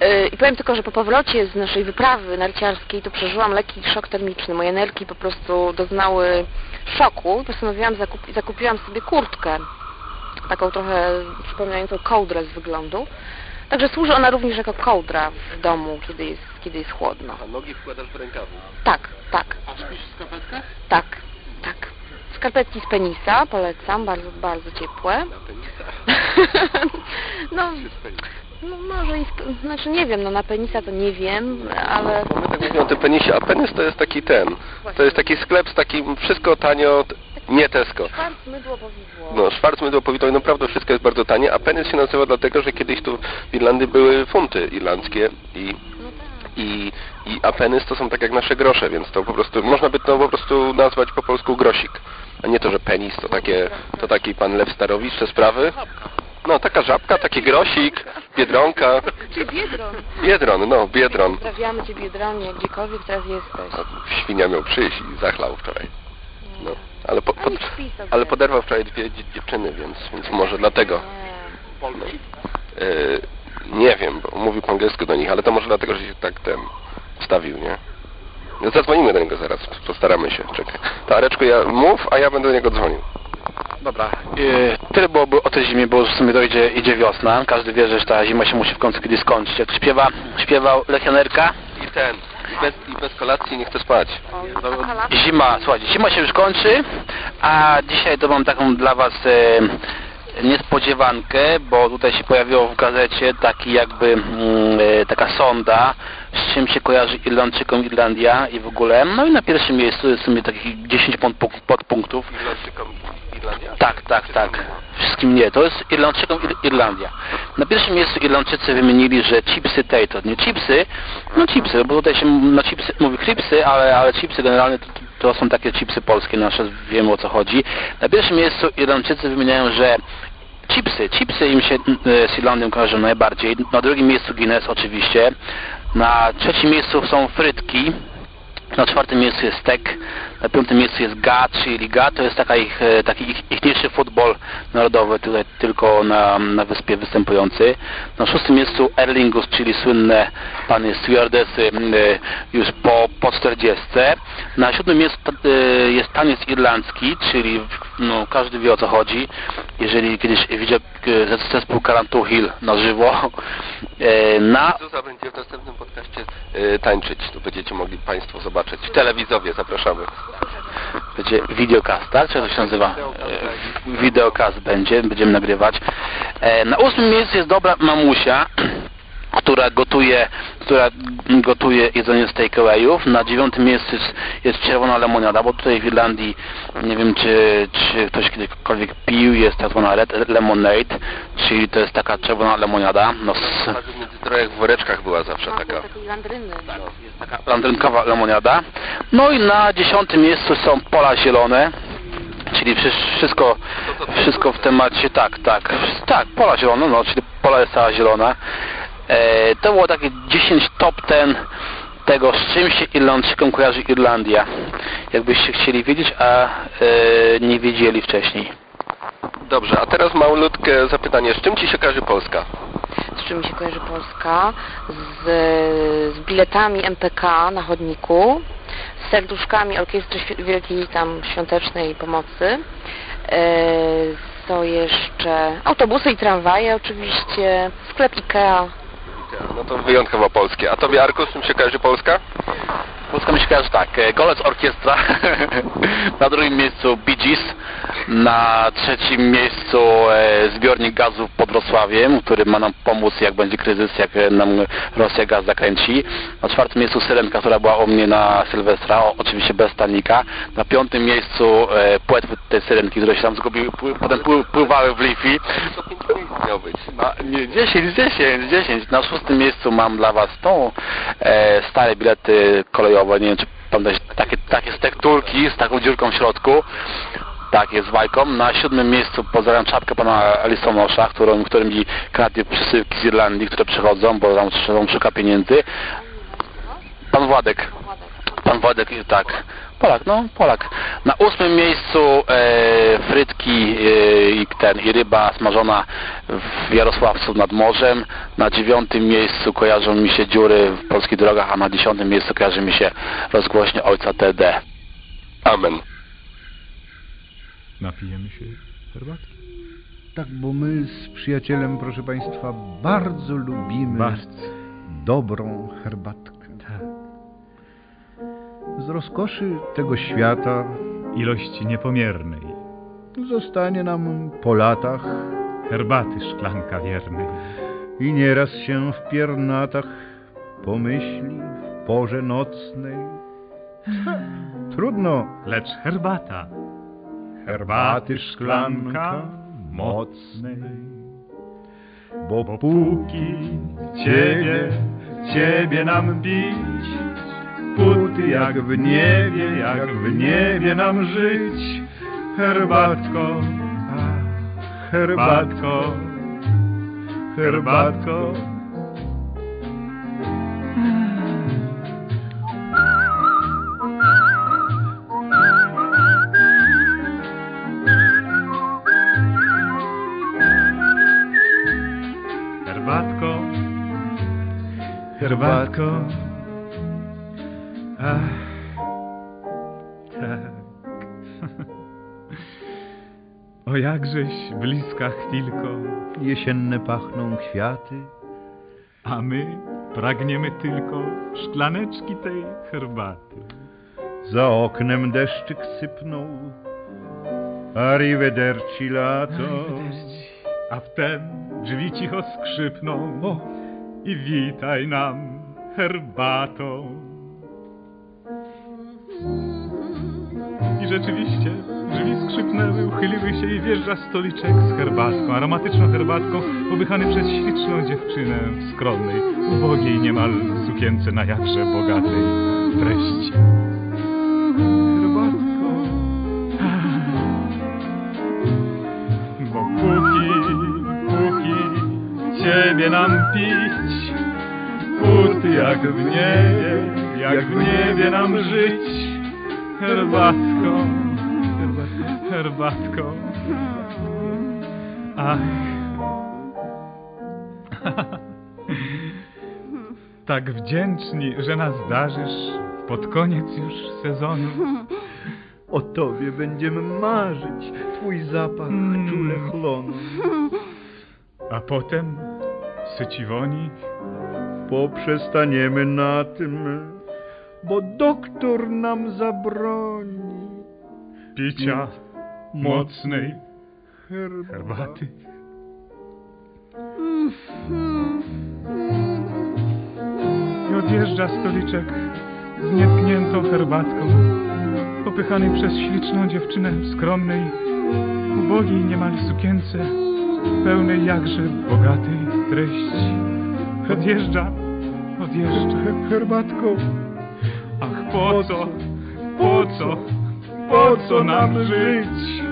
Yy, I powiem tylko, że po powrocie z naszej wyprawy narciarskiej to przeżyłam lekki szok termiczny. Moje nerki po prostu doznały szoku. Postanowiłam, zakup zakupiłam sobie kurtkę. Taką trochę przypominającą kołdrę z wyglądu. Także służy ona również jako kołdra w domu, kiedy jest, kiedy jest chłodno. A nogi wkładasz w rękawy. Tak, tak. A śpisz w skarpetkach? Tak, tak. Skarpetki z penisa, polecam, bardzo, bardzo ciepłe. [LAUGHS] no, no może i, znaczy nie wiem, no na penisa to nie wiem, ale... My tak mówimy o tym penisie, a penis to jest taki ten, to jest taki sklep z takim wszystko tanio, nie Tesco. Szwarc, mydło, powidło. No, Schwarz mydło powidło i naprawdę wszystko jest bardzo tanie, a penis się nazywa dlatego, że kiedyś tu w Irlandii były funty irlandzkie i i, i a penis to są tak jak nasze grosze, więc to po prostu można by to po prostu nazwać po polsku grosik. A nie to, że penis to takie to taki pan Lew Starowicz te sprawy. No taka żabka, taki grosik, biedronka. Czy Biedron? Biedron, no, Biedron. Pozdrawiamy Cię Biedronie, gdziekolwiek teraz jesteś. Świnia miał przyjść i zachlał wczoraj. No, ale, po, pod, ale poderwał wczoraj dwie dzie- dziewczyny, więc, więc może dlatego. No. Yy, nie wiem, bo mówił po angielsku do nich, ale to może dlatego, że się tak ten stawił, nie? No, Zadzwonimy do niego zaraz, postaramy się, czekaj. To Areczku, ja mów, a ja będę do niego dzwonił. Dobra, yy, tyle byłoby o tej zimie, bo już w sumie dojdzie, idzie wiosna. Każdy wie, że ta zima się musi w końcu kiedyś skończyć. Jak śpiewa, śpiewał Lechianerka. I ten, i bez, i bez kolacji nie chcę spać. Zima, słuchajcie, zima się już kończy, a dzisiaj to mam taką dla Was e, niespodziewankę, bo tutaj się pojawiło w gazecie taki jakby mm, e, taka sonda z czym się kojarzy Irlandczykom Irlandia i w ogóle. No i na pierwszym miejscu jest w sumie takich 10 pod- pod- podpunktów. Irlandczykom Irlandia? Tak, tak, tak. Wszystkim nie. To jest Irlandczykom Ir Irlandia. Na pierwszym miejscu Irlandczycy wymienili, że chipsy tej to nie chipsy, no chipsy, bo tutaj się na chipsy mówi chipsy, ale, ale chipsy generalnie to, to są takie chipsy polskie nasze, wiemy o co chodzi. Na pierwszym miejscu Irlandczycy wymieniają, że chipsy, chipsy im się e, z Irlandią kojarzą najbardziej. Na drugim miejscu Guinness oczywiście. Na trzecim miejscu są frytki. Na czwartym miejscu jest Stek, na piątym miejscu jest GA, czyli GA to jest taka ich, e, taki ich, ichniejszy futbol narodowy, tutaj tylko na, na wyspie występujący. Na szóstym miejscu Erlingus, czyli słynne panie stewardesy e, już po, po 40. Na siódmym miejscu e, jest taniec irlandzki, czyli no, każdy wie o co chodzi. Jeżeli kiedyś widział e, zespół Carantu Hill na żywo. E, Na Zuza będzie w następnym podcaście y, tańczyć. Tu będziecie mogli Państwo zobaczyć. Telewizowie zapraszamy. będzie videocast, tak? Czy to się nazywa? E, Videocast będzie, będziemy nagrywać. E, Na ósmym miejscu jest dobra mamusia, która gotuje, która gotuje jedzenie z takeawayów. Na dziewiątym miejscu jest, jest czerwona lemoniada, bo tutaj w Irlandii nie wiem czy, czy ktoś kiedykolwiek pił, jest tak zwana red lemonade, czyli to jest taka czerwona lemoniada. No, z, W międzyzdrojach w woreczkach była zawsze taka. Landryny. landrynkowa lemoniada. No i na dziesiątym miejscu są pola zielone, czyli wszy- wszystko, wszystko w temacie, tak, tak, tak, pola zielone, no, czyli pola jest cała zielona. E, to było takie 10 top ten tego, z czym się Irlandczykom kojarzy Irlandia. Jakbyście chcieli wiedzieć, a e, nie wiedzieli wcześniej. Dobrze, a teraz malutkie zapytanie. Z czym Ci się kojarzy Polska? z czym mi się kojarzy Polska, z, z biletami MPK na chodniku, z serduszkami Orkiestry Wielkiej tam Świątecznej Pomocy, e, co jeszcze, autobusy i tramwaje oczywiście, sklep Ikea. No to wyjątkowo polskie. A Tobie, Arku, z czym się kojarzy Polska? Polska mi się kojarzy tak, e, Golec Orkiestra, [LAUGHS] na drugim miejscu Bee Gees, na trzecim miejscu e, zbiornik gazu pod Wrocławiem, który ma nam pomóc jak będzie kryzys, jak nam Rosja gaz zakręci. Na czwartym miejscu Syrenka, która była u mnie na Sylwestra, oczywiście bez stanika. Na piątym miejscu e, płetwy tej Syrenki, które się tam zgubiły, potem pły, pływały w Lifi. Na, nie, 10, 10, 10. Na szóstym miejscu mam dla Was tą e, stare bilety kolejowe. Nie wiem, czy pamiętacie takie, takie stekturki z taką dziurką w środku. Tak, jest bajką. Na siódmym miejscu pozdrawiam czapkę pana Listonosza, którym, którym mi kradnie przesyłki z Irlandii, które przychodzą, bo tam szuka pieniędzy. Pan Władek. Pan Władek, tak. Polak, no, Polak. Na ósmym miejscu e, frytki e, i ten, i ryba smażona w Jarosławcu nad morzem. Na dziewiątym miejscu kojarzą mi się dziury w polskich drogach, a na dziesiątym miejscu kojarzy mi się rozgłośnie ojca TD. Amen. Napijemy się herbatki. Tak, bo my z przyjacielem, proszę Państwa, bardzo lubimy Bardzo. dobrą herbatkę. Z rozkoszy tego świata Ilości niepomiernej. zostanie nam po latach Herbaty szklanka wiernej. i nieraz się w piernatach pomyśli w porze nocnej. Trudno, Lecz herbata. herbaty szklanka mocnej. Bo póki Ciebie, Ciebie nam pić, póty jak w niebie, jak w niebie nam żyć. Herbatko, ach, herbatko, herbatko. Herbatko, herbatko. Ach, tak. [LAUGHS] O jakżeś bliska chwilko, jesienne pachną kwiaty, a my pragniemy tylko szklaneczki tej herbaty. za oknem deszczyk sypnął. Arrivederci lato. A wtem drzwi cicho skrzypną i witaj nam herbatą. I rzeczywiście drzwi skrzypnęły, uchyliły się i wjeżdża stoliczek z herbatką, aromatyczną herbatką, popychany przez śliczną dziewczynę w skromnej, ubogiej niemal sukience na jakże bogatej treści. Herbatko. Bo póki, póki ciebie nam pić, póty jak w niebie, jak w niebie nam żyć, herbatką, herbatką. Ach. Tak wdzięczni, że nas darzysz pod koniec już sezonu. O tobie będziemy marzyć, twój zapach czule chlonu. A potem syci woni Poprzestaniemy na tym, bo doktor nam zabroni picia mocnej herbaty. I odjeżdża stoliczek z nietkniętą herbatką, popychany przez śliczną dziewczynę w skromnej, ubogiej niemal sukience, pełnej jakże bogatej treści. Odjeżdża, odjeżdża herbatką. Ach, po co, po co, po co nam żyć,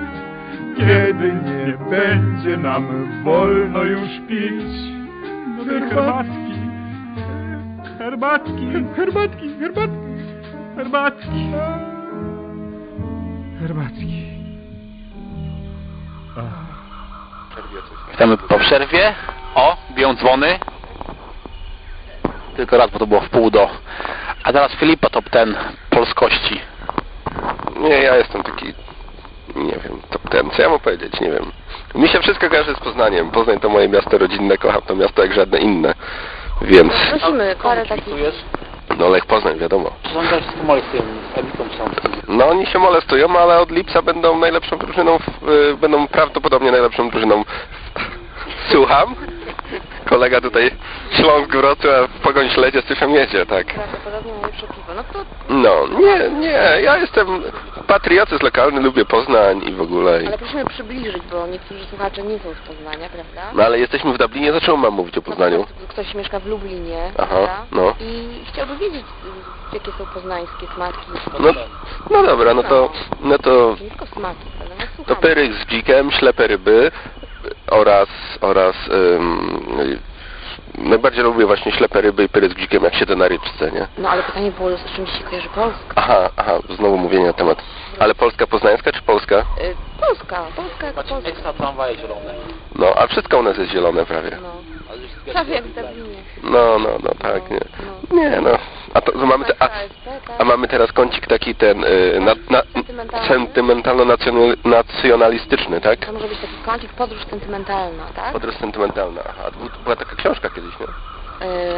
kiedy nie będzie nam wolno już pić herbatki, herbatki, herbatki, herbatki, herbatki, herbatki. Witamy po przerwie. O, biją dzwony. Tylko raz, bo to było w pół do. A teraz Filipa top ten polskości. Nie, ja jestem taki, nie wiem, top ten, co ja mam powiedzieć, nie wiem. Mi się wszystko kojarzy z Poznaniem. Poznań to moje miasto rodzinne, kocham to miasto jak żadne inne. Więc, Prosimy parę takich... no Lech Poznań, wiadomo. Są też z molestują, z Ebiką są. No oni się molestują, ale od lipca będą najlepszą drużyną, w, y, będą prawdopodobnie najlepszą drużyną. w- [LAUGHS] Słucham? Kolega tutaj Śląsk Wrocław, Pogoń Śledzie, Styszem jedzie, tak. Prawdopodobnie najlepsze piwo. No to... No, nie, nie, ja jestem patriotyzm lokalny, lubię Poznań i w ogóle. Ale prosimy przybliżyć, bo niektórzy słuchacze nie są z Poznania, prawda? No ale jesteśmy w Dublinie, zacząłem mam mówić o Poznaniu. Ktoś mieszka w Lublinie, Aha, prawda? no. I chciałby wiedzieć, jakie są poznańskie smaki. No, no dobra, no to, no to, Nie tylko smaki, ale no to pyryk z dzikiem, ślepe ryby oraz, oraz ym, najbardziej lubię właśnie ślepe ryby i pyryk z dzikiem, jak siedzę na rybce, nie? No ale pytanie było, z czym się kojarzy Polska? Aha, aha, znowu mówienie na temat. Ale Polska poznańska czy Polska? Y, Polska, Polska jak Polska. Ekstra tramwaje zielone. No, a wszystko u nas jest zielone prawie. Prawie jak w Dublinie. No, no, no, tak, nie. Nie, no. A to, to mamy, te, a, a mamy teraz kącik taki ten y, na, na, sentymentalno-nacjonalistyczny, tak? To może być taki kącik podróż sentymentalna, tak? Podróż sentymentalna. Aha, była taka książka kiedyś, nie? Y,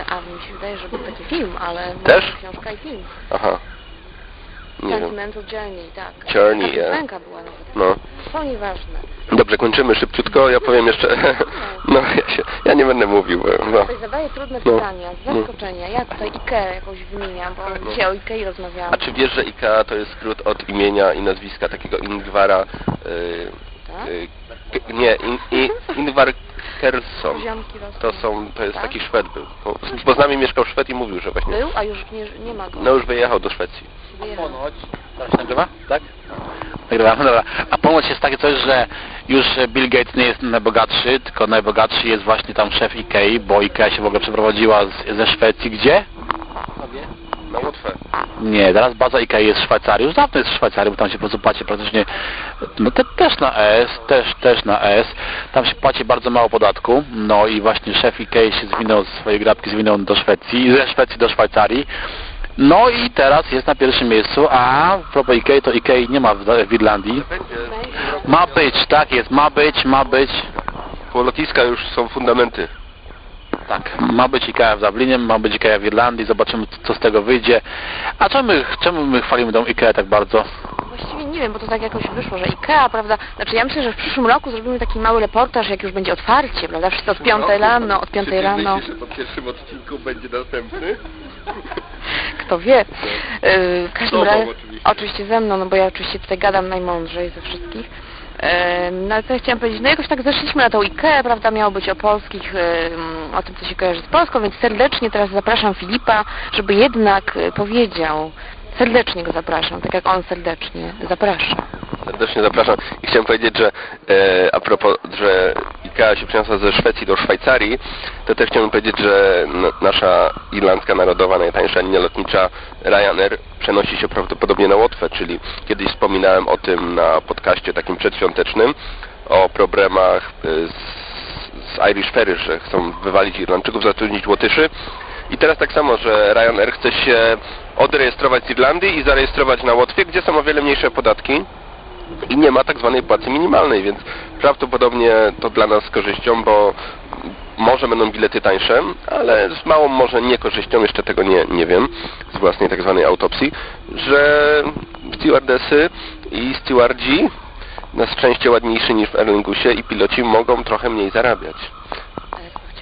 a mi się wydaje, że był taki film, ale... Też? Książka i film. Aha. Sentimental Journey, tak. Journey, Ta ja. piosenka była nawet. No. To nieważne. Dobrze, kończymy szybciutko. Ja powiem jeszcze... No, [LAUGHS] ja, się, ja nie będę mówił, bo... No. Zadaję trudne No. pytania, z No. zaskoczenia. Ja tutaj Ikea jakąś wymieniam, bo dzisiaj o Ikei rozmawiałam. A czy wiesz, że IKEA to jest skrót od imienia i nazwiska takiego Ingwara... y, Tak? y, k- nie, in, i, Ingvar Kersson. To są, to jest Tak? taki Szwed był. Bo, bo z nami mieszkał Szwed i mówił, że właśnie... Był, a już nie, nie ma go. No już wyjechał do Szwecji. Teraz się nagrywa? Tak? Nagrywamy, dobra. A ponoć jest takie coś, że już Bill Gates nie jest najbogatszy, tylko najbogatszy jest właśnie tam szef Ikei, bo Ikea się w ogóle przeprowadziła z, ze Szwecji. Gdzie? Na Łotwę. Nie, teraz baza Ikei jest w Szwajcarii. Już dawno jest w Szwajcarii, bo tam się po prostu płaci praktycznie, no te, też na ES, też, też na ES. Tam się płaci bardzo mało podatku. No i właśnie szef Ikei się zwinął, swoje grabki zwinął do Szwecji, ze Szwecji do Szwajcarii. No i teraz jest na pierwszym miejscu, a propos Ikei to Ikei nie ma w, w Irlandii. Ma być, tak jest, ma być, ma być. Po lotniska już są fundamenty. Tak, ma być IKEA w Dublinie, ma być IKEA w Irlandii, zobaczymy co z tego wyjdzie. A czemu my, czemu my chwalimy tą IKEA tak bardzo? Nie wiem, bo to tak jakoś wyszło, że Ikea, prawda? Znaczy ja myślę, że w przyszłym roku zrobimy taki mały reportaż, jak już będzie otwarcie, prawda? Wszystko od piątej rano, od piątej rano. Myślisz, że po pierwszym odcinku będzie następny? [LAUGHS] Kto wie. Yy, w każdym razie, oczywiście. ze mną, no bo ja oczywiście tutaj gadam najmądrzej ze wszystkich. No ale co ja chciałam powiedzieć, no jakoś tak zeszliśmy na tą IKEA, prawda, miało być o polskich, o tym co się kojarzy z Polską, więc serdecznie teraz zapraszam Filipa, żeby jednak yy, powiedział, serdecznie go zapraszam, tak jak on serdecznie zaprasza. Serdecznie zapraszam. I chciałem powiedzieć, że e, a propos, że IKEA się przeniosła ze Szwecji do Szwajcarii, to też chciałbym powiedzieć, że nasza irlandzka narodowa, najtańsza linia lotnicza Ryanair przenosi się prawdopodobnie na Łotwę, czyli kiedyś wspominałem o tym na podcaście takim przedświątecznym, o problemach e, z, z Irish Ferry, że chcą wywalić Irlandczyków, zatrudnić Łotyszy. I teraz tak samo, że Ryanair chce się odrejestrować z Irlandii i zarejestrować na Łotwie, gdzie są o wiele mniejsze podatki i nie ma tak zwanej płacy minimalnej, więc prawdopodobnie to dla nas z korzyścią, bo może będą bilety tańsze, ale z małą może niekorzyścią, jeszcze tego nie, nie wiem, z własnej tak zwanej autopsji, że stewardesy i stewardzi na szczęście ładniejsi niż w Aer Lingusie i piloci mogą trochę mniej zarabiać.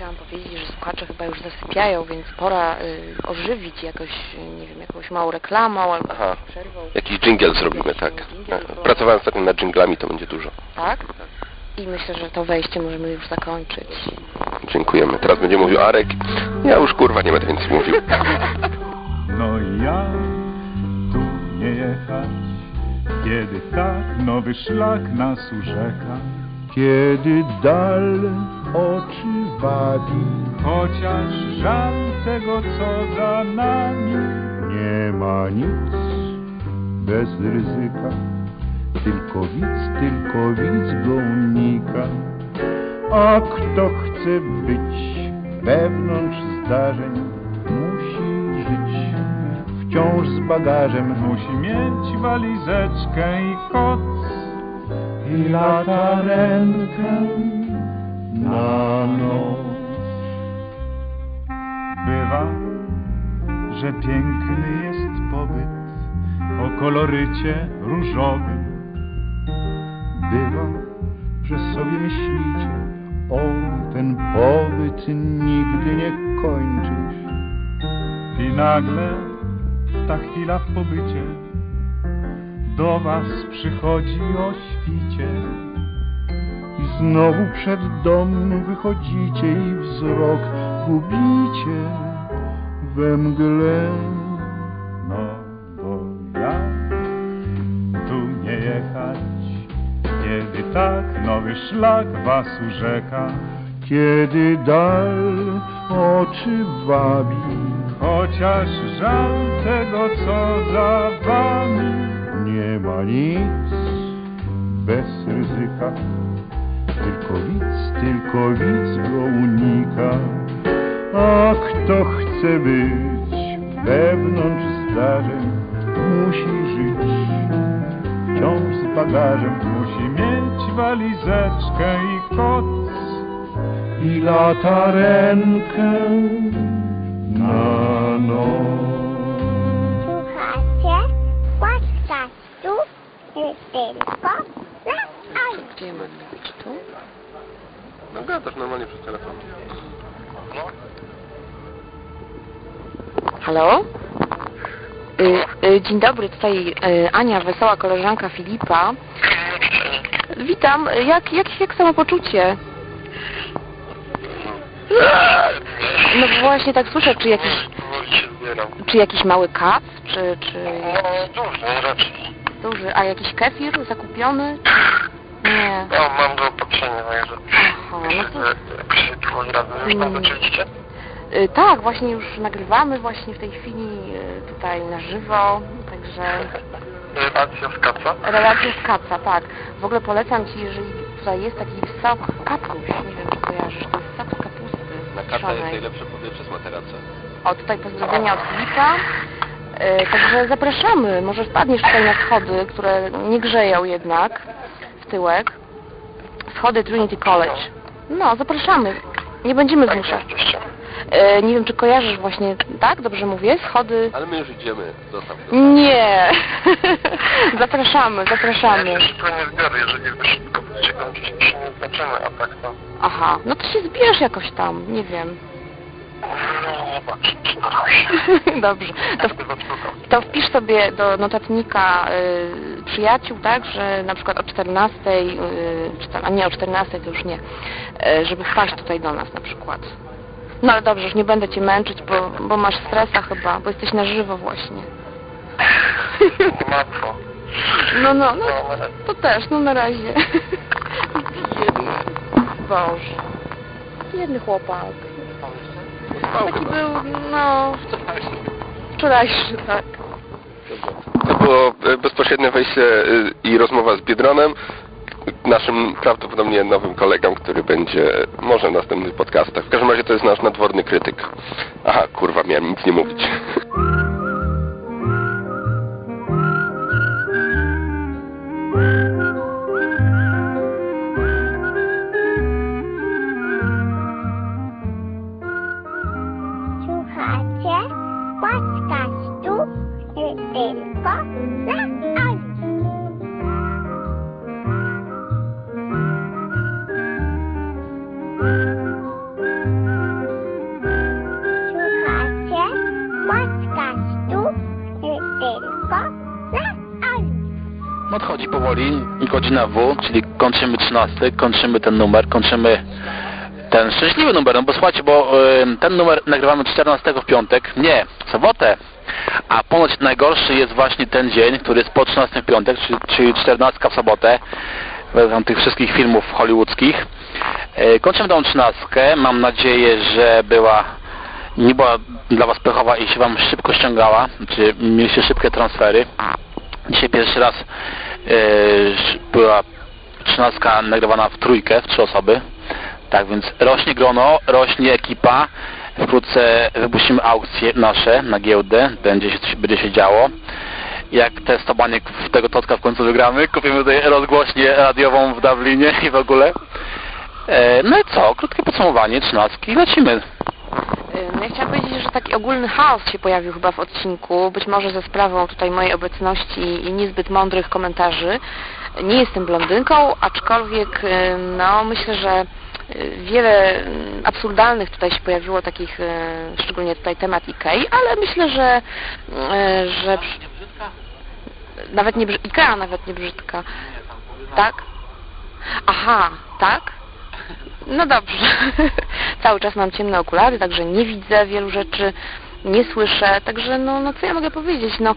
Chciałam powiedzieć, że słuchacze chyba już zasypiają, więc pora y, ożywić jakoś, y, nie wiem, jakąś małą reklamą albo Aha. przerwą. Jakiś dżingiel zrobimy, tak. Pracowałem ostatnio nad dżinglami, to będzie dużo. Tak? I myślę, że to wejście możemy już zakończyć. Dziękujemy. Teraz będzie mówił Arek. Ja już kurwa nie będę więcej mówił. [LAUGHS] No ja tu nie jechać, kiedy tak nowy szlak nas urzeka. Kiedy dal oczy wabi, Chociaż żal tego, co za nami. nie ma nic bez ryzyka. Tylko widz, tylko widz go unika. A kto chce być wewnątrz zdarzeń, musi żyć wciąż z bagażem. Musi mieć walizeczkę i koc. I latarenkę na noc. Bywa, że piękny jest pobyt o kolorycie różowym. Bywa, że sobie myślicie, o ten pobyt nigdy nie kończy się. I nagle ta chwila w pobycie do was przychodzi o świcie. I znowu przed dom wychodzicie i wzrok gubicie we mgle. No bo ja tu nie jechać, kiedy tak nowy szlak was urzeka. Kiedy dal oczy wabi, Chociaż żal tego, co za wami. Nic bez ryzyka. Tylko widz, tylko widz go unika. A kto chce być wewnątrz zdarzeń, musi żyć wciąż z bagażem. Musi mieć walizeczkę i koc. i latarenkę na noc. Tylko na oj. Gdzie ja mam mówić? Tu? No gadasz normalnie przez telefon. Halo? Y, y, dzień dobry, tutaj y, Ania, wesoła koleżanka Filipa. Witam, jak, jak, jak samopoczucie? No właśnie tak słyszę, czy jakiś, czy jakiś mały kac, czy, czy Duży raczej. Duży, a jakiś kefir zakupiony? Nie. No, mam do opatrzenia na jeżdżę. Aha, no to... Jakoś. Już tam Mm. zaczęliście? Y, Tak, właśnie już nagrywamy właśnie w tej chwili y, tutaj na żywo, także Relacja z kaca? relacja z kaca, tak. W ogóle polecam Ci, jeżeli tutaj jest taki sok kapuś, nie wiem czy kojarzysz, to jest sok kapusty Na kata jest najlepsze powietrze z materaca. O, tutaj pozdrowienia od Filipa. Y, Także zapraszamy, może wpadniesz tutaj na schody, które nie grzeją jednak w tyłek. Schody Trinity College. No, zapraszamy. Nie będziemy zmuszać. Y, Nie wiem, czy kojarzysz właśnie, tak? Dobrze mówię? Schody... Ale my już idziemy. Zostaw to. Nie. [LAUGHS] zapraszamy, zapraszamy. Ja się nie zbiorę, jeżeli wy szybko będziecie kończyć, to się nie zobaczymy, a tak to... Aha, no to się zbierz jakoś tam, nie wiem. [LAUGHS] Dobrze. To, w, to wpisz sobie do notatnika y, przyjaciół, tak, że na przykład o 14, y, czy tam, a nie o 14 to już nie, y, żeby wpaść tutaj do nas na przykład. No ale dobrze, już nie będę cię męczyć, bo, bo masz stresa chyba, bo jesteś na żywo właśnie. Nie ma co. No, no, no, to też, no na razie. [LAUGHS] Biedny. Boże. Biedny chłopak. Taki był, no... Wczorajszy, tak. To było e, bezpośrednie wejście e, i rozmowa z Biedronem, naszym prawdopodobnie nowym kolegą, który będzie może w następnych podcastach. W każdym razie to jest nasz nadworny krytyk. Aha, kurwa, miałem nic nie mówić. [LAUGHS] godzina W, czyli kończymy 13, kończymy ten numer, kończymy ten szczęśliwy numer, no bo słuchajcie, bo y, ten numer nagrywamy 14 w piątek, nie, w sobotę, a ponoć najgorszy jest właśnie ten dzień, który jest po 13 w piątek, czyli, czyli 14 w sobotę, według tych wszystkich filmów hollywoodzkich. Y, kończymy tą 13, mam nadzieję, że była nie była dla Was pechowa i się Wam szybko ściągała, czy mieliście szybkie transfery. Dzisiaj pierwszy raz była trzynastka nagrywana w trójkę, w trzy osoby. Tak więc rośnie grono, rośnie ekipa. Wkrótce wypuścimy aukcje nasze na giełdę, będzie się, będzie się działo. Jak testowanie tego totka w końcu wygramy, kupimy tutaj rozgłośnię radiową w Dublinie i w ogóle. E, no i co? Krótkie podsumowanie, trzynastki, lecimy. Ja chciałam powiedzieć, że taki ogólny chaos się pojawił chyba w odcinku, być może ze sprawą tutaj mojej obecności i niezbyt mądrych komentarzy. Nie jestem blondynką, aczkolwiek no myślę, że y, wiele absurdalnych tutaj się pojawiło takich, szczególnie tutaj temat Ikei, ale myślę, że, y, że nawet nie brzy- Ikea nawet nie brzydka. Tak? Aha, tak? No dobrze. [LAUGHS] Cały czas mam ciemne okulary, także nie widzę wielu rzeczy, nie słyszę, także no, no co ja mogę powiedzieć? No,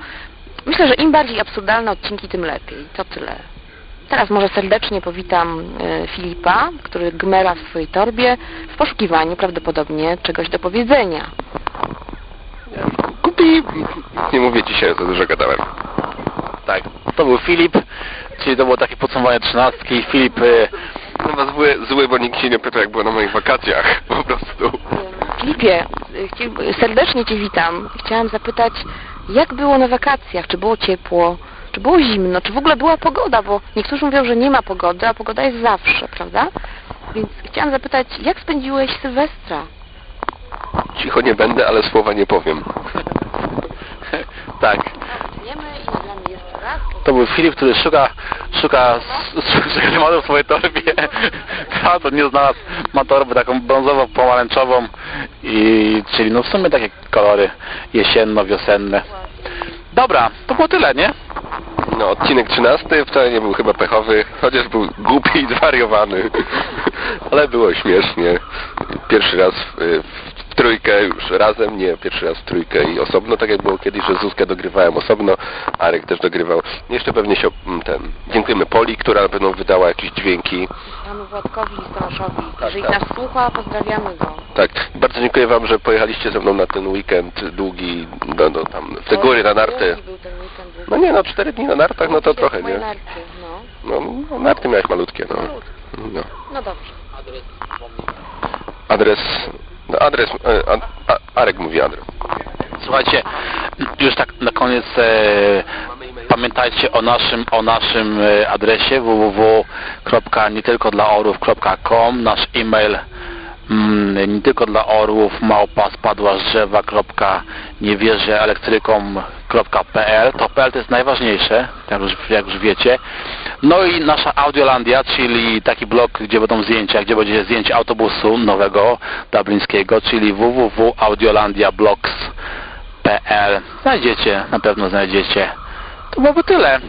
myślę, że im bardziej absurdalne odcinki, tym lepiej. To tyle. Teraz może serdecznie powitam e, Filipa, który gmera w swojej torbie w poszukiwaniu prawdopodobnie czegoś do powiedzenia. Kupi! Nie mówię dzisiaj, za dużo gadałem. Tak, to był Filip, czyli to było takie podsumowanie trzynastki. Filip, Chyba zły, zły, bo nikt się nie pyta, jak było na moich wakacjach. [LAUGHS] Po prostu. Filipie, serdecznie Cię witam. Chciałam zapytać, jak było na wakacjach? Czy było ciepło? Czy było zimno? Czy w ogóle była pogoda? Bo niektórzy mówią, że nie ma pogody, a pogoda jest zawsze, prawda? Więc chciałam zapytać, jak spędziłeś Sylwestra? Cicho nie będę, ale słowa nie powiem. [LAUGHS] tak, Wiemy i nagramy. To był Filip, który szuka, szuka, szuka tematu w swojej torbie. A to nie znalazł, ma torbę taką brązowo-pomarańczową i czyli no w sumie takie kolory jesienno-wiosenne. Dobra, to było tyle, nie? No, odcinek 13 wcale nie był chyba pechowy, chociaż był głupi i zwariowany. Ale było śmiesznie. Pierwszy raz w, w trójkę już razem, nie pierwszy raz w trójkę i osobno, tak jak było kiedyś, że Zuzkę dogrywałem osobno, Arek też dogrywał. Jeszcze pewnie się mm, ten. Dziękujemy Poli, która na pewno wydała jakieś dźwięki. Panu Władkowi Stoszowi. Jeżeli tak. nas słucha, pozdrawiamy go. Tak, bardzo dziękuję Wam, że pojechaliście ze mną na ten weekend długi, no, no, tam, w te góry na narty. Długi był ten weekend, był No nie, no cztery dni na nartach, no to trochę, nie? narty, no. No, no narty miałeś malutkie, no. no. No dobrze. Adres, no adres, e, a, Arek mówi adres. Słuchajcie, już tak na koniec e, pamiętajcie o naszym, o naszym e, adresie www.nietylkodlaorów.com nasz e-mail nie tylko dla orłów małpa spadła z drzewa kropka nie wierzę elektrykom www.audiolandia.pl to PL to jest najważniejsze, jak już, jak już wiecie. No i nasza Audiolandia, czyli taki blog, gdzie będą zdjęcia, gdzie będzie zdjęcie autobusu nowego, dublińskiego, czyli www.audiolandiablogs.pl Znajdziecie, na pewno znajdziecie. To byłoby tyle.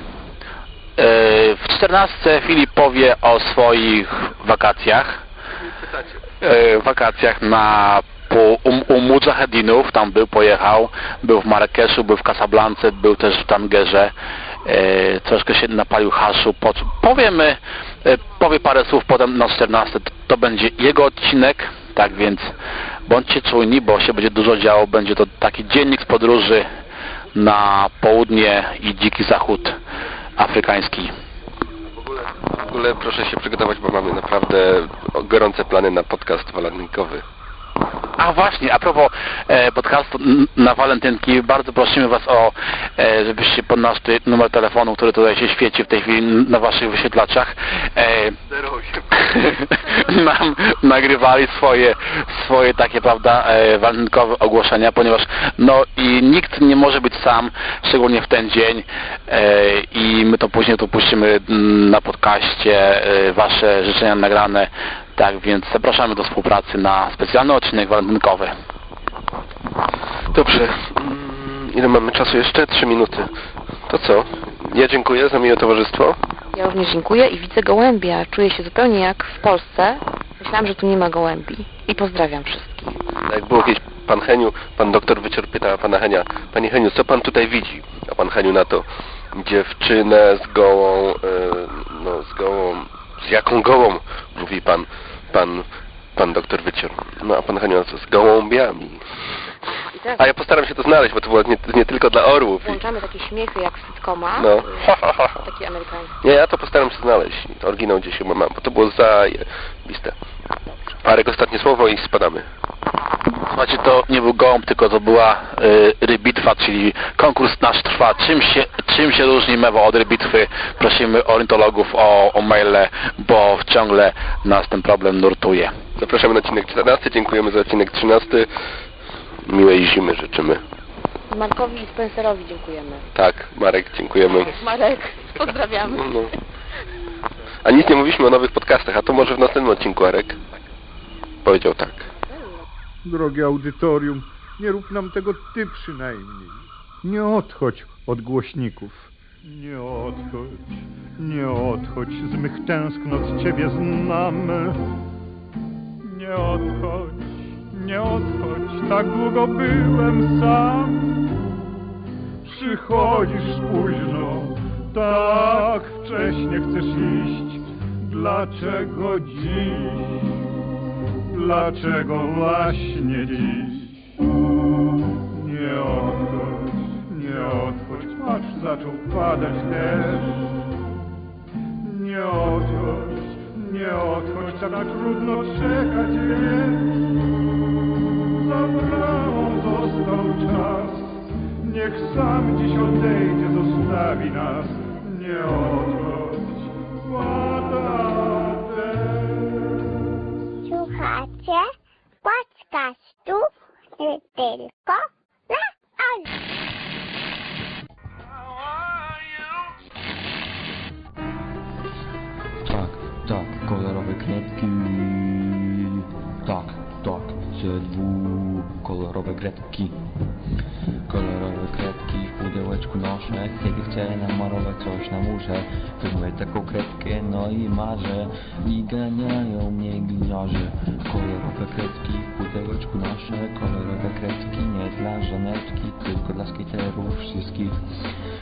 Yy, W 14 Filip powie o swoich wakacjach. Yy, wakacjach na po, u, u Mujahedinów, tam był, pojechał, był w Marrakeszu, był w Casablance, był też w Tangerze, e, troszkę się napalił haszu, po, powiemy, e, powie parę słów potem na 14, to, to będzie jego odcinek, tak więc bądźcie czujni, bo się będzie dużo działo, będzie to taki dziennik z podróży na południe i dziki zachód afrykański. W ogóle proszę się przygotować, bo mamy naprawdę gorące plany na podcast walentynkowy. A właśnie, a propos e, podcastu na walentynki, bardzo prosimy Was o, e, żebyście pod nasz ty- numer telefonu, który tutaj się świeci w tej chwili na Waszych wyświetlaczach, e, [LAUGHS] nam nagrywali swoje, swoje takie, prawda, e, walentynkowe ogłoszenia, ponieważ no i nikt nie może być sam, szczególnie w ten dzień e, i my to później tu puścimy na podcaście, e, Wasze życzenia nagrane tak więc zapraszamy do współpracy na specjalny odcinek walentynkowy. Dobrze. Mm, Ile mamy czasu jeszcze? Trzy minuty. To co? Ja dziękuję za miłe towarzystwo. Ja również dziękuję i widzę gołębia. Czuję się zupełnie jak w Polsce. Myślałam, że tu nie ma gołębi. I pozdrawiam wszystkich. Jak było kiedyś pan Heniu, pan doktor Wycior pyta pana Henia, panie Heniu, co pan tutaj widzi? A pan Heniu na to, dziewczynę z gołą, e, no z gołą, z jaką gołą? Mówi pan, pan, pan doktor Wycior. No a pan co? Z gołąbiami. I teraz A ja postaram się to znaleźć, bo to było nie, nie tylko dla orłów. I, włączamy takie śmiechy jak z sitcoma. no. Taki amerykański. Nie, ja to postaram się znaleźć. Oryginał gdzieś chyba mam, bo to było zajebiste. Parek ostatnie słowo i spadamy. Słuchajcie, to nie był gołąb, tylko to była y, rybitwa, czyli konkurs nasz trwa. Czym się, czym się różni mewa od rybitwy? Prosimy ornitologów o, o maile, bo ciągle nas ten problem nurtuje. Zapraszamy na odcinek 14, dziękujemy za odcinek 13. Miłej zimy życzymy. Markowi i Spencerowi dziękujemy. Tak, Marek, dziękujemy. Marek, pozdrawiamy. No. A nic nie mówiliśmy o nowych podcastach, a to może w następnym odcinku, Arek? Powiedział tak. Drogie audytorium, nie rób nam tego ty przynajmniej. Nie odchodź od głośników. Nie odchodź, nie odchodź, z mych tęsknot Ciebie znamy. Nie odchodź, nie odchodź, tak długo byłem sam. Przychodzisz późno, tak wcześnie chcesz iść. Dlaczego dziś? Dlaczego właśnie dziś? Nie odchodź, nie odchodź, patrz, zaczął padać deszcz. Nie odchodź, nie odchodź, tak trudno czekać jest. Za bramą został czas, niech sam dziś odejdzie, zostawi nas. Nie odchodź. Słuchacie podcastu y, tylko na Oli. Tak, tak, kolorowe kredki. Tak, tak, ZW, kolorowe kredki. Kolorowe kredki pudełeczku noszę, kiedy chcę namarować coś na murze. Wezmę taką kredkę, no i marzę, i ganiają mnie gliniarze. Kolorowe kredki w pudełeczku noszę, kolorowe kredki nie dla żoneczki, tylko dla skaterów wszystkich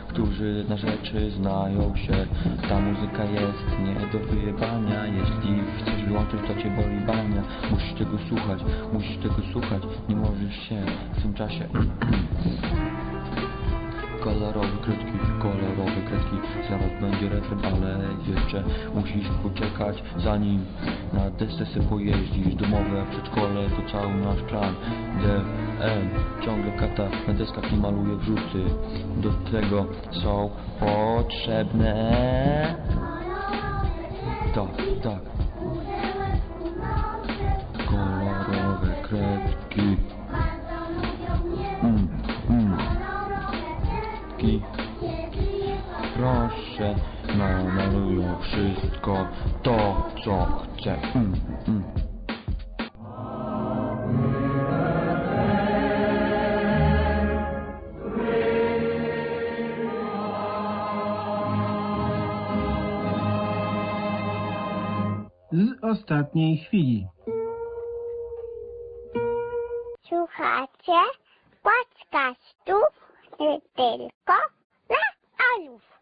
którzy na rzeczy znają się. Ta muzyka jest nie do wyjebania. Jeśli chcesz wyłączyć to cię boli bania. Musisz tego słuchać, musisz tego słuchać. Nie możesz się w tym czasie [CLEARS THROAT] Kolorowe kredki, kolorowe kredki. Zaraz będzie refren, ale jeszcze musisz poczekać Zanim na desce se pojeździsz. Domowe przedszkole to cały nasz plan. DM, ciągle kata na deskach i maluje wrzuty. Do tego są potrzebne Tak, tak namaluję wszystko to, co chcę. Mm, mm. Z ostatniej chwili. Słuchacie? Podcastów nie tylko na alów.